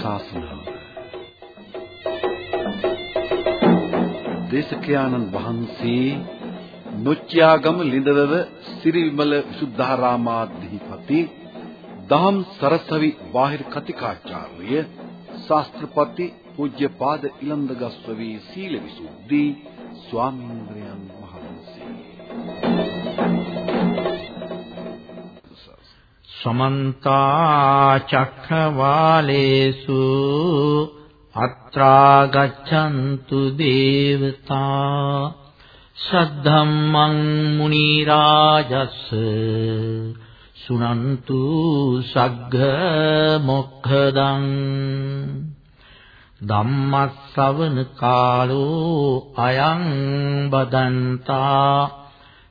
ධර්මානුශාසනාව දේශකයාණන් වහන්සේ නොච්චයාගම ලිඳවව සිරිවිමල විසුද්ධාරාමාධිපති දහම් සරසවි බාහිර කතිකාචාර්ය ශාස්ත්‍රපති පූජ්‍යපාද ඉලන්දගස්වවි සීල විසුද්ධි ස්වාමීන්ද්‍රයන් සමන්ත චක්ඛවාලේසු අත්‍රා ගච්ඡන්තු දේවතා සද්ධම්මං මුනි රාජස් සුනන්තු සග්ග මොක්ඛදං ධම්මස්සවන කාලෝ අයං බදන්තා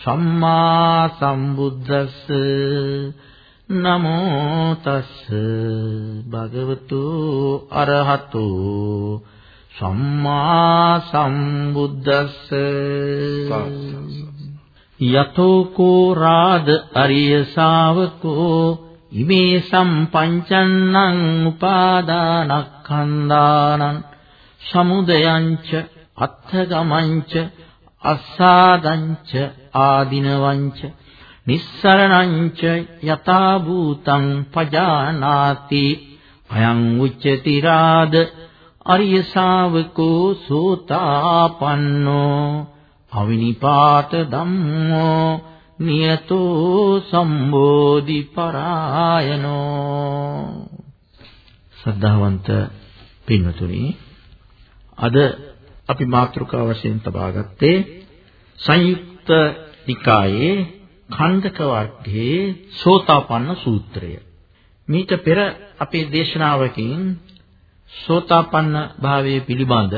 සම්මා සම්බුද්දස්ස නමෝ තස්ස භගවතු අරහතෝ සම්මා සම්බුද්දස්ස යතෝ කෝ රාද අරිය ශාවකෝ ඉමේ සම්පංචන්නං උපාදානක්ඛන්දානං සමුදයංච අත්ථගමංච අස්සාදංච ආදිනවංච නිස්සරණංච යතා භූතං පජානාති අයං උච්චති රාද අරිය ශාවකෝ සෝතාපන්නෝ අවිනිපාත ධම්මෝ නියතෝ සම්බෝධි පරායනෝ සද්ධාවන්ත පින්වතුනි අද අපි මාතෘකා වශයෙන් තබා ගත්තේ සංයුක්ත නිකායේ ඛණ්ඩක වර්ගයේ සෝතාපන්න සූත්‍රය. මීට පෙර අපේ දේශනාවකින් සෝතාපන්න භාවයේ පිළිබඳ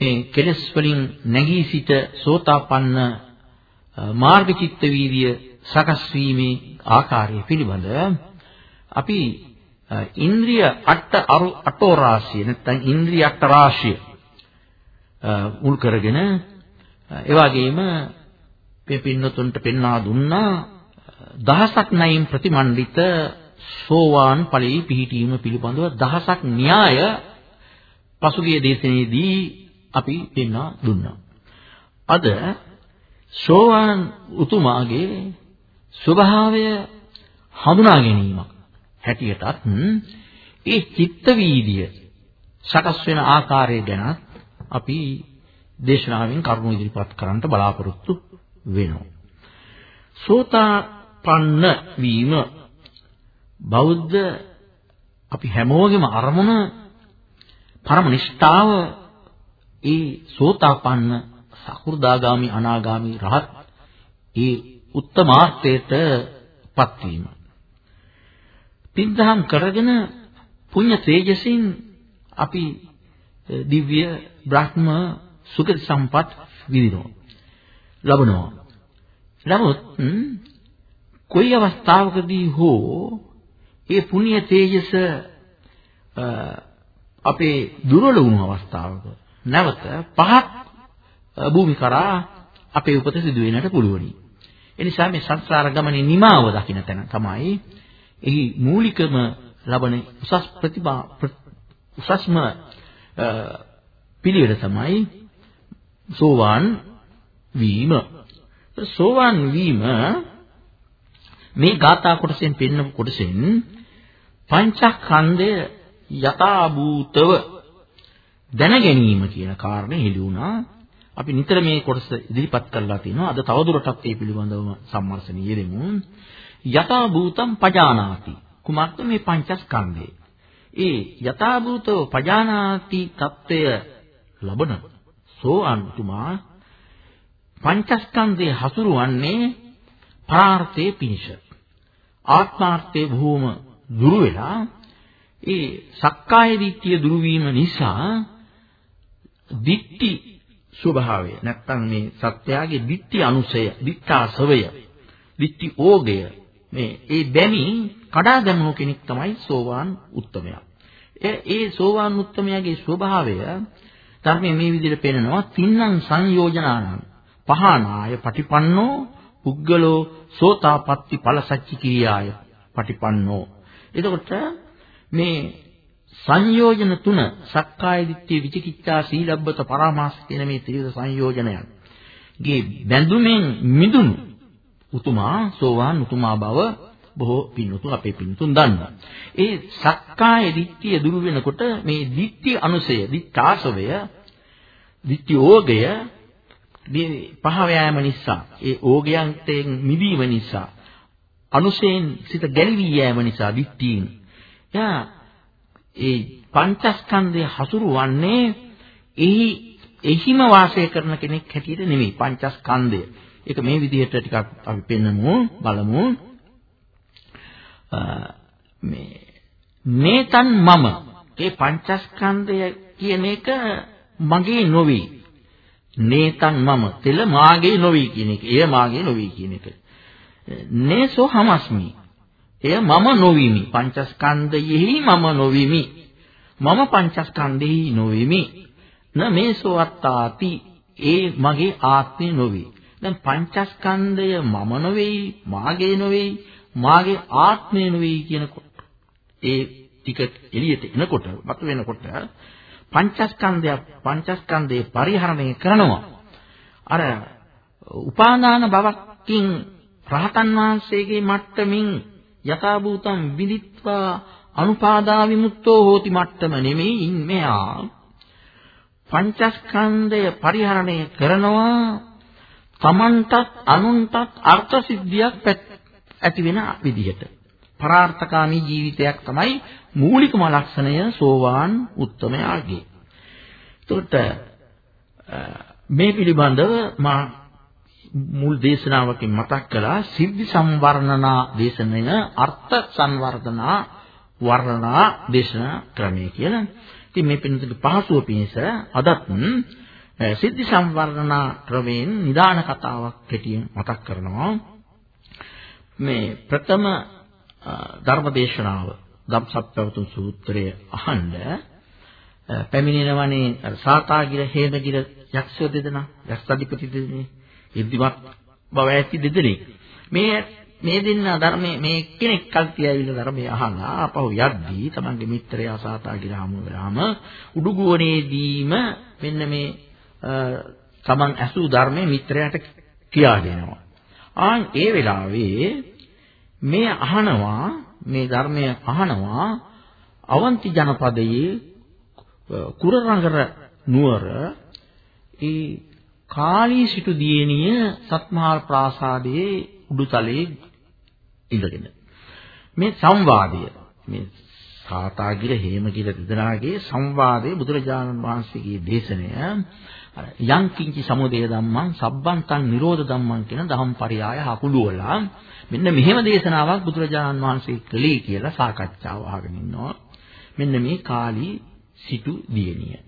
මේ කෙලස් වලින් නැගී සිට සෝතාපන්න මාර්ග චිත්ත වීර්ය සකස් වීමේ ආකාරය පිළිබඳ අපි ඉන්ද්‍රිය අට අටෝරාශිය නැත්නම් ඉන්ද්‍රිය අට රාශිය මුල් කරගෙන ඒ වගේම මේ පින්නතුන්ට පෙන්වා දුන්නා දහසක් නයින් ප්‍රතිමන්විත සෝවාන් ඵලයේ පිහිටීම පිළිබඳව දහසක් න්‍යාය පසුගිය දේශනාවේදී අපි පෙන්වා දුන්නා. අද සෝවාන් උතුමාගේ ස්වභාවය හඳුනා ගැනීමක් හැටියටත් ඒ චිත්ත වීදිය සකස් වෙන ආකාරය ගැන අපි දේශනාවෙන් කරුණු ඉදිරිපත් කරන්න බලාපොරොත්තු වෙනවා. සෝතාපන්න වීම බෞද්ධ අපි හැමෝගෙම අරමුණ පරම නිෂ්ඨාව ඒ සෝතාපන්න සකු르දාගාමි අනාගාමි රහත් ඒ උත්තමාර්ථයට පත්වීම. පින්දහම් කරගෙන පුණ්‍ය තේජසින් අපි දිව්‍ය බ්‍රහ්ම සුගති සම්පත් විඳිනවා. ලබනවා. නමුත් කොයි අවස්ථාවකදී හෝ ඒ පුණ්‍ය තේජස අපේ දුර්වල වුණු අවස්ථාවක නැවත පහත් භූමි කරා අපේ උපත සිදු වෙන්නට පුළුවනි. එනිසා මේ සංසාර ගමනේ නිමාව දකින්න තැන තමයි එහි මූලිකම ලබන උසස් ප්‍රතිභා උසස්ම පිළිවෙල තමයි සෝවාන් වීම. සෝවාන් වීම මේ ගාථා කොටසෙන් පෙන්වපු කොටසෙන් පංචස්කන්ධය යථාභූතව දැන ගැනීම කියන කාරණේ හෙළි වුණා. අපි නිතර මේ කොටස ඉදිරිපත් කරලා තිනවා. අද තවදුරටත් මේ පිළිබඳව සම්මර්ෂණ යෙදෙමු. යථාභූතම් පජානාති. කුමක්ද මේ පංචස්කන්ධය? ඒ යථාභූතව පජානාති తত্ত্বය ලබනවා. ලබන සෝअंතුමා පංචස්කන්ධයේ හසුරුවන්නේ පරාර්ථයේ පිනිෂ. ආත්මාර්ථයේ භූම දුරු වෙලා ඒ සක්කාය දිට්ඨිය දුරු වීම නිසා දිට්ඨි ස්වභාවය නැත්තම් මේ සත්‍යයේ දිට්ඨි අනුසය, දිට්ඨාසවය, දිට්ඨි ඕගය මේ ඒ බැමි කඩා දැමුණු කෙනෙක් තමයි සෝවාන් උත්තමයා. ඒ සෝවාන් උත්තමයාගේ ස්වභාවය ධර්මයේ මේ විදිහට පෙන්නනවා තින්නම් සංයෝජනානම් පහනාය පටිපන්නෝ පුද්ගලෝ සෝතාපට්ටි ඵලසච්චි කිරියාය පටිපන්නෝ. එතකොට මේ සංයෝජන තුන සක්කාය දිට්ඨිය විචිකිච්ඡා සීලබ්බත පරාමාස කියන මේ ත්‍රිවිධ සංයෝජනයන්. ගේ බැඳුමෙන් මිදුණු උතුමා සෝවාන් උතුමා බව බොහෝ පින්තුන් අපේ පින්තුන් දන්නවා. ඒ සක්කාය දිට්ඨිය දුරු වෙනකොට මේ දිට්ඨි අනුසය, දිට්ඨාසවය, දිට්ඨි ඕගය මේ පහ වෑයම නිසා, ඒ ඕගයන්තෙන් මිදීම නිසා, අනුසයෙන් සිත ගැලවී යෑම නිසා දිට්ඨීන්. එයා ඒ පංචස්කන්ධය හසුරුවන්නේ එහි එහිම වාසය කරන කෙනෙක් හැටියට නෙමෙයි පංචස්කන්ධය. ඒක මේ විදිහට ටිකක් අපි පෙන්නමු බලමු. මේ නේතන් මම ඒ පංචස්කන්ධය කියන එක මගේ නොවේ. නේතන් මම තෙල මාගේ නොවේ කියන එක. එය මාගේ නොවේ කියන එක. නේසෝ හමස්මි. එය මම නොවිමි. පංචස්කන්ධයෙහි මම නොවිමි. මම පංචස්කන්ධෙහි නොවිමි. න මේසෝ අත්තාති ඒ මගේ ආත්මය නොවේ. දැන් පංචස්කන්ධය මම නොවේයි, මාගේ නොවේයි, මාගේ ආත්මය නෙවෙයි කියනකොට ඒ ටික එළියට එනකොට මත වෙනකොට පංචස්කන්ධය පංචස්කන්ධේ පරිහරණය කරනවා අර උපාදාන බවකින් රහතන් වහන්සේගේ මට්ටමින් යථාභූතම් විදිත්වා අනුපාදා විමුක්තෝ හෝති මට්ටම නෙමෙයි මෙයා පංචස්කන්ධය පරිහරණය කරනවා තමන්ටත් අනුන්ටත් අර්ථ සිද්ධියක් ඇති වෙන විදිහට. පරාර්ථකාමී ජීවිතයක් තමයි මූලිකම ලක්ෂණය සෝවාන් උත්තමයාගේ. එතකොට මේ පිළිබඳව මා මුල් දේශනාවකින් මතක් කළා සිද්ධි සංවර්ණනා දේශනය අර්ථ සංවර්ධනා වර්ණනා දේශනා ක්‍රමය කියලා. ඉතින් මේ පිළිතුරු පහසුව පිණිස අදත් සිද්ධි සංවර්ණනා ක්‍රමයෙන් නිදාන කතාවක් කෙටියෙන් මතක් කරනවා. මේ ප්‍රථම ධර්මදේශනාව ධම්සප්පවතුන් සූත්‍රය අහන්න පැමිණෙනවනේ සාතාගිර හේනගිර යක්ෂය දෙදෙනා යක්ෂාධිපති දෙදෙනේ ඉර්ධිමත් බව ඇති දෙදෙනෙක්. මේ මේ දෙන්න ධර්මයේ මේ කෙනෙක් කල්ටි ඇවිල්ලා ධර්මයේ අහලා ආපහු යද්දී තමන්ගේ මිත්‍රයා සාතාගිර හමු වෙලාම උඩුගුවනේදීම මෙන්න මේ තමන් ඇසූ ධර්මයේ මිත්‍රයාට කියා දෙනවා ආන් ඒ වෙලාවේ මේ අහනවා මේ ධර්මය අහනවා අවන්ති ජනපදයේ කුරරංගර නුවර ඒ කාලී සිටු දියණිය සත්මහල් ප්‍රාසාදයේ උඩුතලයේ ඉඳගෙන. මේ සංවාදය මේ සාතාගිර හේමගිර දෙදෙනාගේ සංවාදයේ බුදුරජාණන් වහන්සේගේ දේශනය යං කිංචි සමුදය ධම්මං සබ්බන්තං නිරෝධ ධම්මං කියන දහම් පරයය හකුළුවලා මෙන්න මෙහෙම දේශනාවක් බුදුරජාණන් වහන්සේ කළේ කියලා සාකච්ඡාව අහගෙන ඉන්නවා. මෙන්න මේ කාලී සිටු දියණිය.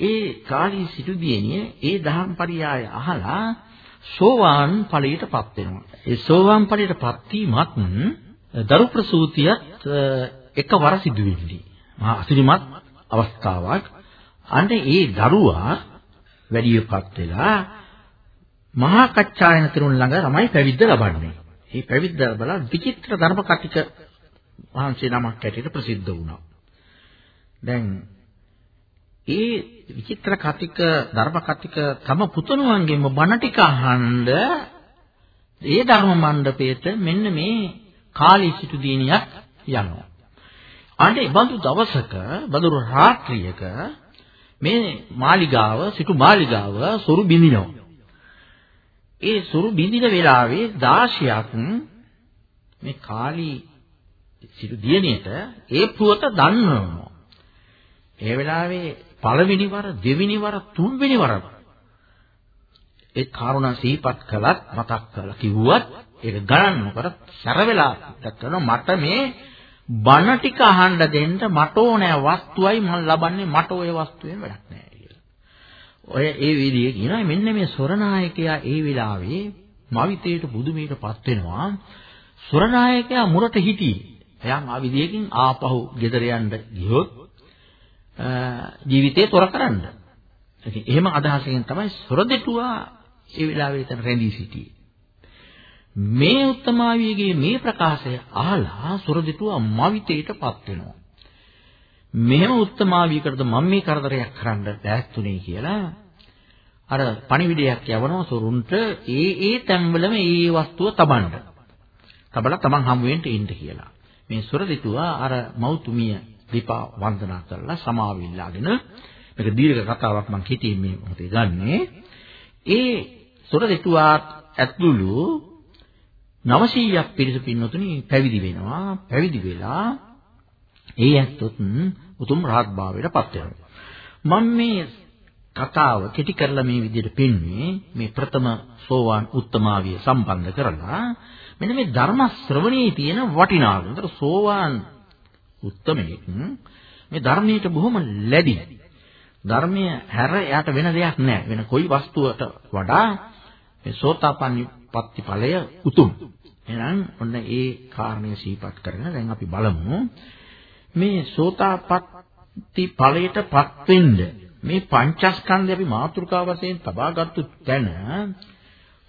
ඒ කාලී සිටු දියණිය ඒ දහම් පරයය අහලා සෝවාන් ඵලයටපත් වෙනවා. ඒ සෝවාන් ඵලයටපත් වීමත් දරු ප්‍රසූතියත් එකවර සිදු වෙන්නේ. මහා අසිරිමත් අවස්ථාවක්. අන්න ඒ දරුවා වැඩියපත් වෙලා මහා කච්චායන තෙරුන් ළඟ තමයි පැවිද්ද ලබන්නේ. මේ පැවිද්ද ලබලා විචිත්‍ර ධර්ම කටික වහන්සේ නමක් ඇටියට ප්‍රසිද්ධ වුණා. දැන් ඒ විචිත්‍ර කතික ධර්ම කතික තම පුතණුවන්ගෙන්ම බණ ටික අහනද ඒ ධර්ම මණ්ඩපයේට මෙන්න මේ කාලී සිටු දිනියක් යනවා. අනේ බඳු දවසක බඳු රාත්‍රියක මේ මාලිගාව සිටු මාලිගාව සොරු බිඳිනවා. ඒ සොරු බිඳින වෙලාවේ 16ක් මේ කාලී සිටු දියණියට ඒ පුවත දන්වනවා. ඒ වෙලාවේ පළවෙනි වර දෙවෙනි වර තුන්වෙනි වර ඒ කාරුණා සිහිපත් කළත් මතක් කරලා කිව්වත් ඒක ගණන් නොකර සැර වෙලා දැක්කම මට මේ බණ ටික අහන්න දෙන්න මට ඕනෑ වස්තුවයි මම ලබන්නේ මට ওই වස්තුවෙන් වැඩක් නෑ කියලා. ඔය ඒ විදිහේ කියනවා මෙන්න මේ සොරනායකයා ඒ වෙලාවේ මවිතේට බුදුමීටපත් වෙනවා. සොරනායකයා මුරට හිටියේ. එයන් ආ විදියකින් ආපහු ගෙදර යන්න ගියොත් ජීවිතේ තොර කරන්න. එහෙම අදහසකින් තමයි සොරදෙටුවා ඒ වෙලාවේ එතන රැඳී සිටියේ. මේ උත්තමාවියගේ මේ ප්‍රකාශය අහලා සොරදිටුවා මවිතේටපත් වෙනවා. මෙහෙම උත්තමාවියකටද මම මේ කරදරයක් කරන්න දැස්තුනේ කියලා අර පණිවිඩයක් යවනවා සොරුන්ට ඒ ඒ තැන්වලම ඒ වස්තුව තබන්න. තබලා තමන් හමු වෙන්න ඉන්න කියලා. මේ සොරදිටුවා අර මෞතුමිය දීපා වන්දනා කරලා සමාව ඉල්ලාගෙන මේක දීර්ඝ කතාවක් මම හිතින් මේ මොහොතේ ගන්නෙ. ඒ සොරදිටුවා ඇතුළු 900ක් පිරිස පින්නතුනි පැවිදි වෙනවා. පැවිදි වෙලා ඒ ඇත්තොත් උතුම් රහත් භාවයට පත් වෙනවා. මම මේ කතාව කෙටි කරලා මේ විදිහට පෙන්වන්නේ මේ ප්‍රථම සෝවාන් උත්තමාවිය සම්බන්ධ කරලා මෙන්න මේ ධර්ම ශ්‍රවණයේ තියෙන වටිනාකම. ඒතර සෝවාන් උත්තමයෙක් මේ ධර්මයට බොහොම ලැබි. ධර්මය හැර යාට වෙන දෙයක් නැහැ. වෙන කොයි වස්තුවට වඩා මේ සෝතාපන්නි පත්ති ඵලය උතුම්. එහෙනම් ඔන්න ඒ කාරණය සිහිපත් කරගෙන දැන් අපි බලමු මේ සෝතාපට්ටි ඵලයටපත් වෙන්න මේ පංචස්කන්ධය අපි මාතෘකා වශයෙන් තබාගත්තු තැන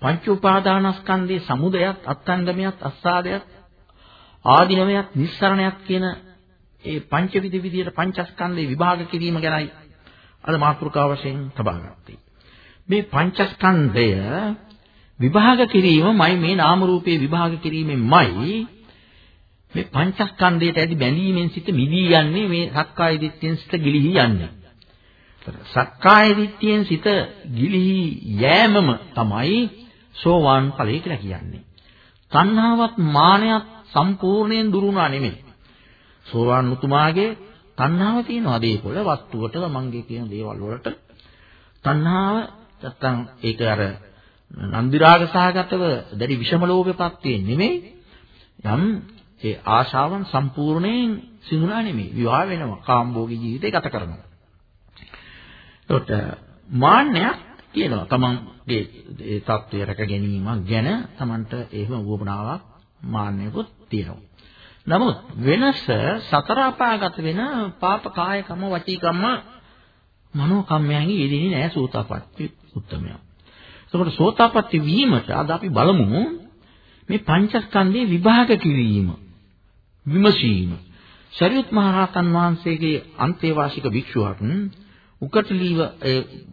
පංච උපාදානස්කන්ධයේ සමුදයත් අත්ංගමයක් අස්සාදයක් ආධිනවයක් නිස්සරණයක් කියන ඒ පංචවිධ විදියට පංචස්කන්ධේ විභාග කිරීම ගැනයි අද මාතෘකා වශයෙන් තබාගත්තේ. මේ පංචස්කන්ධය විභාග කිරීමමයි මේ නාම රූපේ විභාග කිරීමෙන්මයි මේ පංචස්කන්ධයට ඇති බැඳීමෙන් සිට මිදී යන්නේ මේ සක්කාය දිට්ඨියෙන් සිට ගිලිහි යන්නේ. සක්කාය දිට්ඨියෙන් සිට ගිලිහි යෑමම තමයි සෝවාන් ඵලය කියලා කියන්නේ. තණ්හාවත් මානයත් සම්පූර්ණයෙන් දුරුණා නෙමෙයි. සෝවාන් උතුමාගේ තණ්හාව තියෙනවා දේපොළ වස්තුවට මංගේ කියන දේවල් වලට තණ්හාව නැත්තම් ඒක අර නන්දි රාග සහගතව දැඩි විෂම ලෝභයපත් නෙමෙයි යම් ඒ ආශාවන් සම්පූර්ණයෙන් සිඳුනා නෙමෙයි. විවාහ වෙනවා. කාම්භෝගී ජීවිතය ගත කරනවා. එතකොට මාන්නයක් කියනවා තමන්ගේ ඒ தත්ත්වය රැක ගැනීමක් ගැන තමන්ට එහෙම උවමනාවක් මාන්නයකුත් තියෙනවා. නමුත් වෙනස සතර අපාගත වෙන පාප කාය කම්ම වචී කම්ම මනෝ කම්මයන්ගේ යෙදෙන්නේ නැහැ සූතාපට්ටි උත්තමයා. එතකොට සෝතාපට්ටි වීමට අද අපි බලමු මේ පංචස්කන්ධයේ විභාග කිරීම. විමසීම. ශරීරත් මහ රහතන් වහන්සේගේ අන්තේවාසික භික්ෂුවක් උකටලීව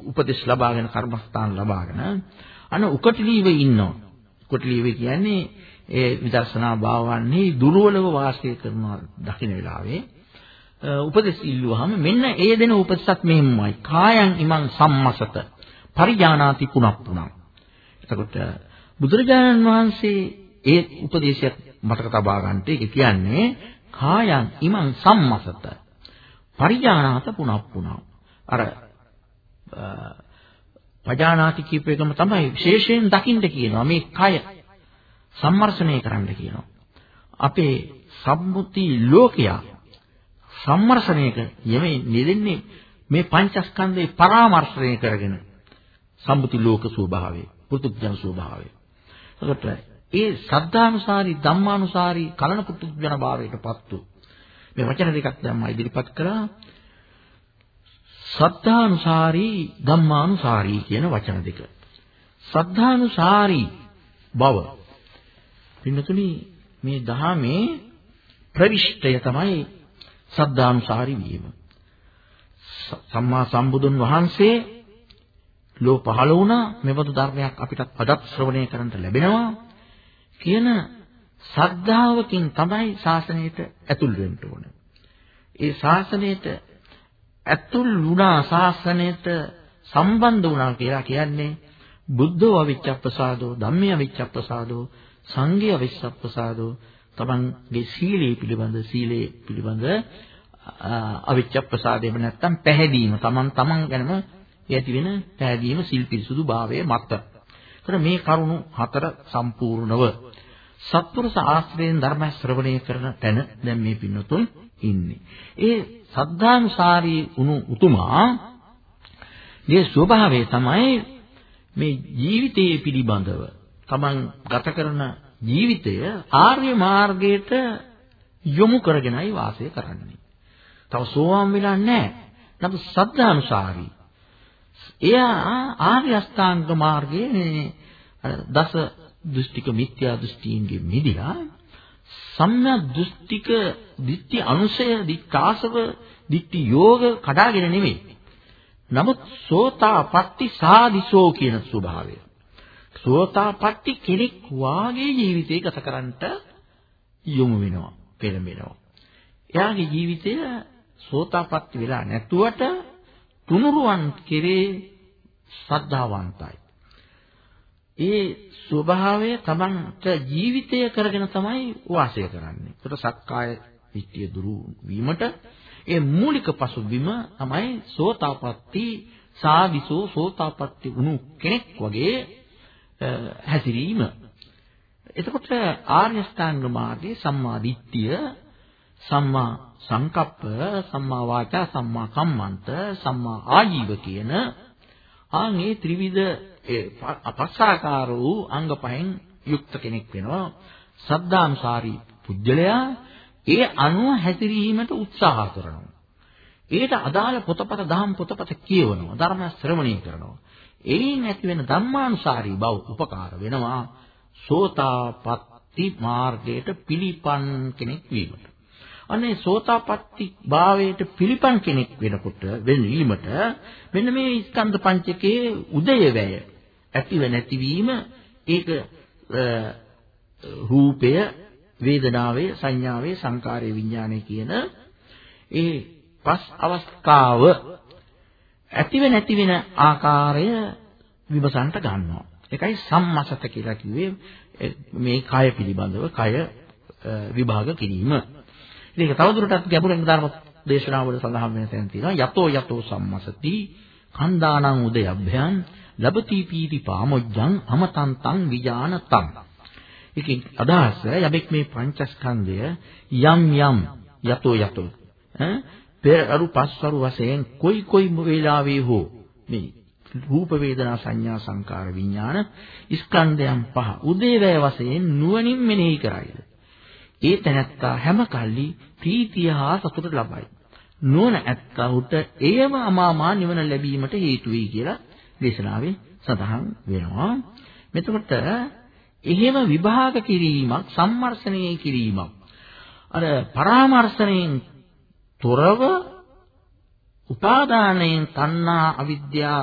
උපදෙස් ලබාගෙන කර්මස්ථාන ලබාගෙන අන උකටලීව ඉන්නවා. උකටලීව කියන්නේ ඒ විදර්ශනා භාවන්නේ දුර්වලව වාසය කරන දකින්න වෙලාවේ උපදෙස් ඉල්ලුවාම මෙන්න ඒ දෙන උපදෙසත් මෙහෙමයි. කායං ඉමං සම්මසත පරිඥානාති පුනප්පුණං. එතකොට බුදුරජාණන් වහන්සේ ඒ උපදේශයක් මතක තබා ගන්නට ඒක කියන්නේ කායං ඉමං සම්මසත පරිඥානාත පුනප්පුණං. අර පජානාති කියප එකම තමයි විශේෂයෙන් දකින්න කියනවා මේ කය සම්මර්ෂණය කරන්න කියනවා. අපේ සම්මුති ලෝකයා සම්මර්ෂණයක යෙමේ නිදෙන්නේ මේ පංචස්කන්ධේ පරාමර්ශණය කරගෙන සම්මුති ලෝක ස්වභාවය, පුදුජන ස්වභාවය. එතකොට ඒ සද්ධානුසාරී ධම්මානුසාරී කලන පුදුජන භාවයටපත් වූ මේ වචන දෙකක් දැන් මම ඉදිරිපත් කළා. සද්ධානුසාරී ධම්මානුසාරී කියන වචන දෙක. සද්ධානුසාරී බව. පින්නතුනි මේ දහමේ ප්‍රවිෂ්ඨය තමයි සද්ධානුසාරී වීම. සම්මා සම්බුදුන් වහන්සේ ලෝ පහළ වුණා මෙබඳු ධර්මයක් අපිට අදත් ශ්‍රවණය කරන්න ලැබෙනවා කියන ශ්‍රද්ධාවකින් තමයි ශාසනයට ඇතුල් වෙන්න ඕන. ඒ ශාසනයට ඇතුල් වුණා ශාසනයට සම්බන්ධ වුණා කියලා කියන්නේ බුද්ධෝ අවිච්ඡප්පසාදෝ ධම්මේ අවිච්ඡප්පසාදෝ සංඝේ අවිච්ඡප්පසාදෝ තමන්ගේ සීලයේ පිළිබඳ සීලයේ පිළිබඳ අවිච්ඡප්පසාදේම නැත්තම් පැහැදීම තමන් තමන් ගැනම ඇති වෙන පෑදීම සිල් පිරිසුදු භාවයේ මත. ඒතර මේ කරුණු හතර සම්පූර්ණව සත්පුරුෂ ආශ්‍රයෙන් ධර්ම ශ්‍රවණය කරන තැන දැන් මේ පින්නතුන් ඉන්නේ. ඒ සද්ධානුසාරී වුණු උතුමා මේ ස්වභාවය තමයි මේ ජීවිතයේ පිළිබඳව තමන් ගත කරන ජීවිතය ආර්ය මාර්ගයට යොමු කරගෙනයි වාසය කරන්නේ. තව සෝවාන් වෙලා නැහැ. නමුත් සද්ධානුසාරී. එයා ආර්ය අෂ්ටාංග මාර්ගයේ දස දෘෂ්ටික මිත්‍යා දෘෂ්ටීන්ගේ මිදිලා සම්‍යක් දෘෂ්ටික දිට්ඨි අනුසය දික්කාසව දිට්ඨි යෝග කඩාගෙන නෙමෙයි. නමුත් සෝතාපට්ටි සාදිසෝ කියන ස්වභාවය. සෝතාපට්ටි කෙනෙක් වාගේ ජීවිතය ගත කරන්නට යොමු වෙනවා, පෙළඹෙනවා. එයාගේ ජීවිතය සෝතාපට්ටි වෙලා නැතුවට තුනුරුවන් කෙරේ ශ්‍රද්ධාවන්තයි. ඒ ස්වභාවය තමන්ට ජීවිතය කරගෙන තමයි වාසය කරන්නේ. ඒකට සක්කාය දිට්ඨිය දුරු වීමට ඒ මූලික පසුබිම තමයි සෝතාපට්ටි සාවිසෝ සෝතාපට්ටි වුණු කෙනෙක් වගේ හැසිරීම. එතකොට ආර්ය ශ්‍රාංග මාර්ගයේ සම්මා දිට්ඨිය සම්මා සංකප්ප සම්මා වාචා සම්මා කම්මන්ත සම්මා ආජීව කියන ආන්ගේ ත්‍රිවිධ අපස්සාකාර වූ අංග පහෙන් යුක්ත කෙනෙක් වෙනවා. සද්ධාම්සාරී පුජ්‍යලයා ඒ අනුව හැසිරීමට උත්සාහ කරනවා. ඒට අදාළ පොතපත දහම් පොතපත කියවනවා ධර්ම ශ්‍රවණය කරනවා. එයින් ඇති වෙන ධම්මානුසාරී බව උපකාර වෙනවා. සෝතාපට්ටි මාර්ගයට පිළිපන් කෙනෙක් වීමට. අනේ සෝතාපට්ටි භාවයට පිළිපන් කෙනෙක් වෙනකොට වෙනීමට මෙන්න මේ ස්කන්ධ පංචකයේ උදයවැය ඇතිව නැතිවීම ඒක රූපය වේදනාවේ සංඥාවේ සංකාරයේ විඥානයේ කියන ඒ පස් අවස්ථාව ඇතිව නැති වෙන ආකාරය විමසන්ට ගන්නවා. ඒකයි සම්මසත කියලා කිව්වේ මේ කය පිළිබඳව කය විභාග කිරීම. ඉතින් ඒක තවදුරටත් ගැඹුරින් ධර්ම දේශනාවල සඳහන් වෙන තැන තියෙනවා. යතෝ යතෝ සම්මසති. කන්දානං උදයබ්භයන් ලබති පීති පාමොජ්ජං අමතන්තං විජානතං. ඒකේ අදහස යමෙක් මේ පංචස්කන්ධය යම් යම් යතෝ යතෝ ඈ පෙරරු පස්වරු වශයෙන් කොයි කොයි වේලාවේ හෝ මේ රූප වේදනා සංඥා සංකාර විඥාන ස්කන්ධයන් පහ උදේවැය වශයෙන් නුවණින් මෙනෙහි කරයිද? ඒ තැනැත්තා හැම කල්ලි ප්‍රීතිය හා සතුට ලබයි. නුවණ ඇත්තහුට එයම අමාමා නිවන ලැබීමට හේතු වෙයි කියලා දේශනාවේ සඳහන් වෙනවා. මෙතකොට එහෙම විභාග කිරීමක් සම්මර්ෂණය කිරීමක් අර පරාමර්ශණයෙන් තොරව උපාදානයෙන් තණ්හා අවිද්‍යා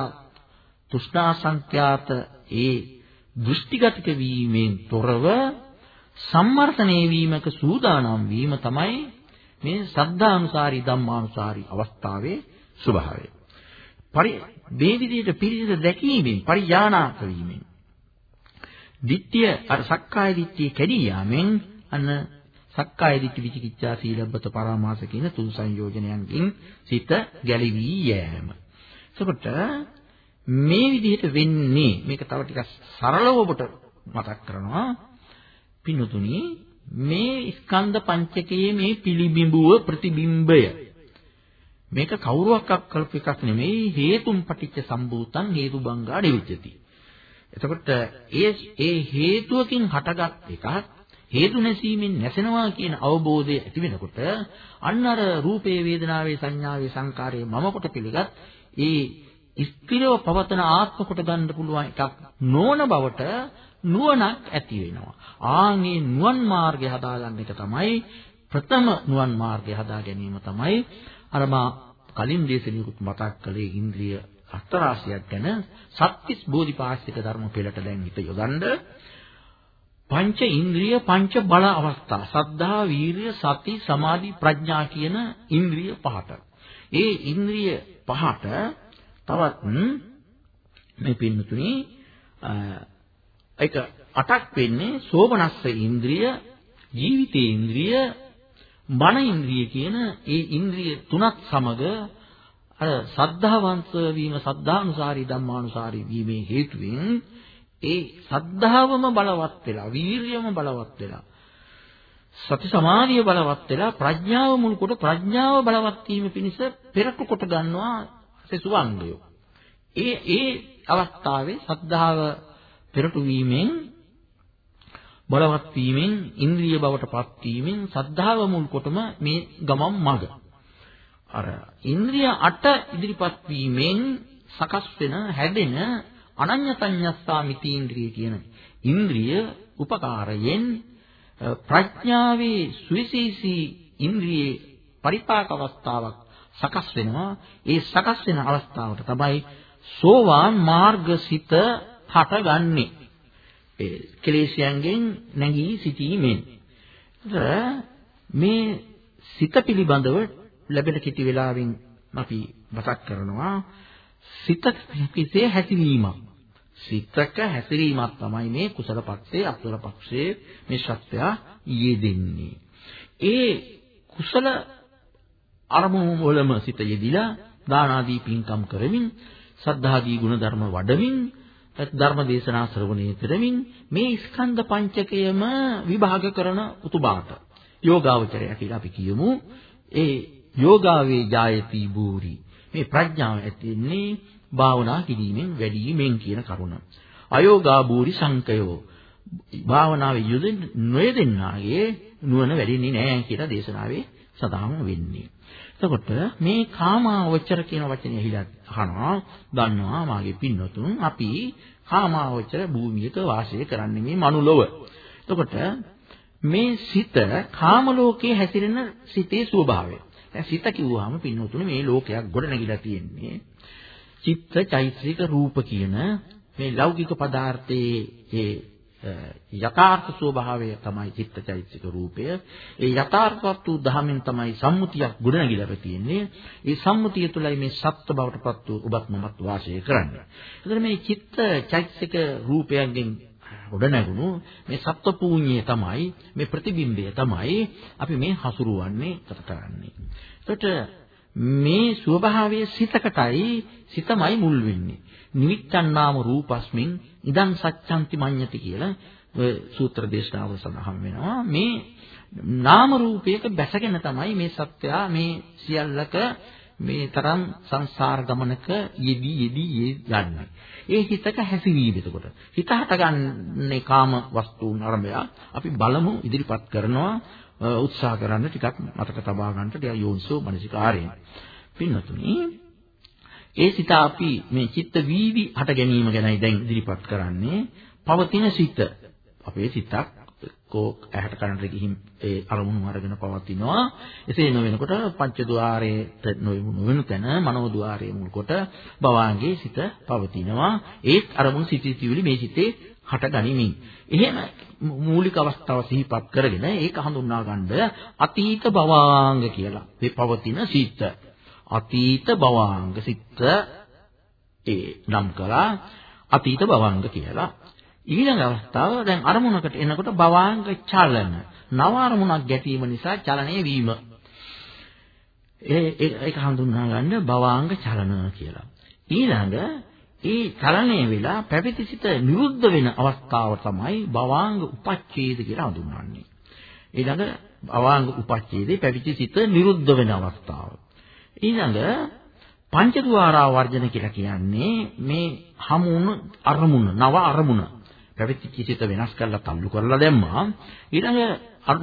තෘෂ්ණා සංඛ්‍යාත ඒ දෘෂ්ටිගතික වීමෙන් තොරව සම්මර්ථනය වීමක සූදානම් වීම තමයි මේ සද්ධානුසාරී ධම්මානුසාරී අවස්ථාවේ ස්වභාවය. පරි මේ විදිහට පිළිසිත දැකීමෙන් පරිඥානාක වීමෙන් දිට්ඨිය අර සක්කාය දිට්ඨිය කැඩී යාමෙන් අන්න සක්කාය දිට්ඨි විචිකිච්ඡා සීලබ්බත පරාමාස කියන තුන් සංයෝජනයන්ගෙන් සිත ගැලවි යෑම. එතකොට මේ විදිහට වෙන්නේ මේක තව ටිකක් සරලව ඔබට මතක් කරනවා පින්තුනි මේ ස්කන්ධ පංචකයේ මේ පිළිබිඹුව ප්‍රතිබිම්බය මේක කවුරුවක් අක්කල්ප එකක් නෙමෙයි හේතුම් පටිච්ච සම්භූතං හේතුබංගා නිවිච්චති. එතකොට ඒ ඒ හේතුවකින් හටගත් එකක් හේතු නැසීමෙන් නැසෙනවා කියන අවබෝධය ඇති වෙනකොට අන්න අර රූපේ වේදනාවේ සංඥාවේ සංකාරයේ මම කොට පිළිගත් ඒ ස්ථිරව පවතන ආත්ම කොට ගන්න පුළුවන් එකක් නොවන බවට නුවණක් ඇති වෙනවා. ආන්ගේ නුවන් මාර්ගය හදාගන්න එක තමයි ප්‍රථම නුවන් මාර්ගය හදා ගැනීම තමයි අර මා කලින් දේශනිකුත් මතක් කළේ ඉන්ද්‍රිය අස්තරාශියක් ගැන සත්‍තිස් බෝධිපාක්ෂික ධර්ම පෙළට දැන් හිත යොදන්න පංච ඉන්ද්‍රිය පංච බල අවස්ථා සද්ධා වීරිය සති සමාධි ප්‍රඥා කියන ඉන්ද්‍රිය පහට ඒ ඉන්ද්‍රිය පහට තවත් මේ පින්නතුනේ ඒක අටක් වෙන්නේ සෝමනස්ස ඉන්ද්‍රිය, ජීවිතේ ඉන්ද්‍රිය, මන ඉන්ද්‍රිය කියන ඒ ඉන්ද්‍රිය තුනක් සමග අර සද්ධාවන්ත වීම සද්ධානුසාරී ධම්මානුසාරී වීමේ හේතුවෙන් ඒ සද්ධාවම බලවත් වෙලා, වීරියම බලවත් වෙලා, සති සමාධිය බලවත් වෙලා ප්‍රඥාව මුල් කොට ප්‍රඥාව බලවත් වීම පිණිස පෙරටු කොට ගන්නවා සෙසුවංගය. ඒ ඒ අවස්ථාවේ සද්ධාව පෙරටු වීමෙන් බලවත් වීමෙන් ඉන්ද්‍රිය බවට පත් වීමෙන් සද්ධාව මුල් කොටම මේ ගමම් මඟ. අර ඉන්ද්‍රිය 8 ඉදිරිපත් වීමෙන් සකස් වෙන හැදෙන අනඤ්‍යතඤ්ඤස්සා මිතීන්ද්‍රිය කියන ඉන්ද්‍රිය උපකාරයෙන් ප්‍රඥාවේ සුවිශේෂී ඉන්ද්‍රියේ පරිපාක අවස්ථාවක් සකස් වෙනවා. ඒ සකස් වෙන අවස්ථාවට තමයි සෝවාන් මාර්ගසිත හටගන්නේ. ඒ කෙලෙස්යන්ගෙන් නැගී සිටීමෙන්. මේ සිත පිළිබඳව ලැබෙන කිටි වෙලාවෙන් අපි මතක් කරනවා සිත කිසේ හැසිරීමක්. සිතක හැසිරීමක් තමයි මේ කුසල පක්ෂයේ අකුසල පක්ෂයේ මේ සත්‍යය යෙදෙන්නේ. ඒ කුසල අරමුණු වලම සිත යෙදිලා දාන ආදී පින්කම් කරමින් සද්ධාදී ගුණ ධර්ම වඩමින් ධර්ම දේශනා ශ්‍රවණය කරමින් මේ ස්කන්ධ පංචකයම විභාග කරන උතුබාට යෝගාවචරය කියලා අපි කියමු. ඒ යෝගාවේ ජායති බූරි. මේ ප්‍රඥාව ඇතින්නේ භාවනා කිරීමෙන් වැඩිවීමෙන් කියන කරුණ. අයෝගා බූරි සංකයෝ. භාවනාවේ යෙදෙන නොයෙදෙන්නාගේ නුවණ වැඩින්නේ නැහැ කියලා දේශනාවේ සඳහන් වෙන්නේ. එතකොට මේ කාමාවචර කියන වචනේ ඇහිලා අහනවා දන්නවා මාගේ පින්නතුන් අපි කාමාවචර භූමියක වාසය කරන්නේ මේ මනුලොව. එතකොට මේ සිත කාම ලෝකයේ හැසිරෙන සිතේ ස්වභාවය. දැන් සිත කිව්වහම පින්නතුනේ මේ ලෝකයක් ගොඩ නැගිලා තියෙන්නේ චිත්ත චෛතසික රූප කියන මේ ලෞකික පදාර්ථයේ ඒ යථාර්ථ ස්වභාවය තමයි චිත්තචෛතසික රූපය. ඒ යථාර්ථවත් වූ ධහමෙන් තමයි සම්මුතියක් ගොඩනැගිලා තියෙන්නේ. ඒ සම්මුතිය තුළයි මේ සත්‍ය බවටපත් වූ ඔබත් මමත් වාසය කරන්නේ. එතකොට මේ චිත්තචෛතසික රූපයන්ගෙන් ගොඩනැගුණු මේ සත්ව පූඤ්ඤය තමයි මේ ප්‍රතිබිම්බය තමයි අපි මේ හසුරුවන්නේ කරන්නේ. එතකොට මේ ස්වභාවයේ සිතකටයි සිතමයි මුල් වෙන්නේ. නිවිච්ඡන්නාම රූපස්මින් ඉදං සච්ඡන්ති මඤ්ඤති කියලා ඔය සූත්‍ර දේශනාවල සඳහන් වෙනවා මේ නාම රූපයක බැසගෙන තමයි මේ සත්‍යය මේ සියල්ලක මේ තරම් සංසාර ගමනක යෙදී යෙදී යන්නේ. ඒ හිතක හැසිරීම එතකොට. හිත හටගන්නේ කාම වස්තුන් අරඹය. අපි බලමු ඉදිරිපත් කරනවා උත්සාහ කරන්න ටිකක් මතක තබා ගන්නට ටික යෝනිසෝ මනසිකාරයෙන්. පින්නතුනි ඒ සිත අපි මේ චිත්ත වීවි හට ගැනීම ගැනයි දැන් ඉදිරිපත් කරන්නේ. පවතින සිත. අපේ සිතක් කෝ ඇහැට කනට ගිහින් ඒ අරමුණු අරගෙන පවතිනවා. එසේ නොවෙනකොට පංචද්වාරයේට නොවෙනු තැන මනෝද්වාරයේ මුල් කොට භවාංගයේ සිත පවතිනවා. ඒත් අරමුණු සිටිවිලි මේ සිතේ හට ගනිමින්. එහෙම මූලික අවස්ථාව සිහිපත් කරගෙන ඒක හඳුන්වා ගන්න අතීත භවාංග කියලා. මේ පවතින සිත. අතීත භවාංග සිත ඒ නම් කළා අතීත භවංග කියලා. ඊළඟ අවස්ථාව දැන් අරමුණකට එනකොට භවාංග චලන. නව අරමුණක් ගැටීම නිසා චලනය වීම. ඒ ඒක හඳුන්වා ගන්න භවාංග චලන කියලා. ඊළඟ ඒ චලනය වෙලා පැවිතිසිත නිරුද්ධ වෙන අවස්ථාව තමයි භවාංග උපච්ඡේද කියලා හඳුන්වන්නේ. ඊළඟ භවාංග උපච්ඡේදේ පැවිතිසිත නිරුද්ධ වෙන අවස්ථාව. ඊළඟ පංචද්වාරා වර්ජන කියලා කියන්නේ මේ හමුණු අරමුණ නව අරමුණ. පැවතිච්ච සිත වෙනස් කරලා තම්ලු කරලා දැම්මා. ඊළඟ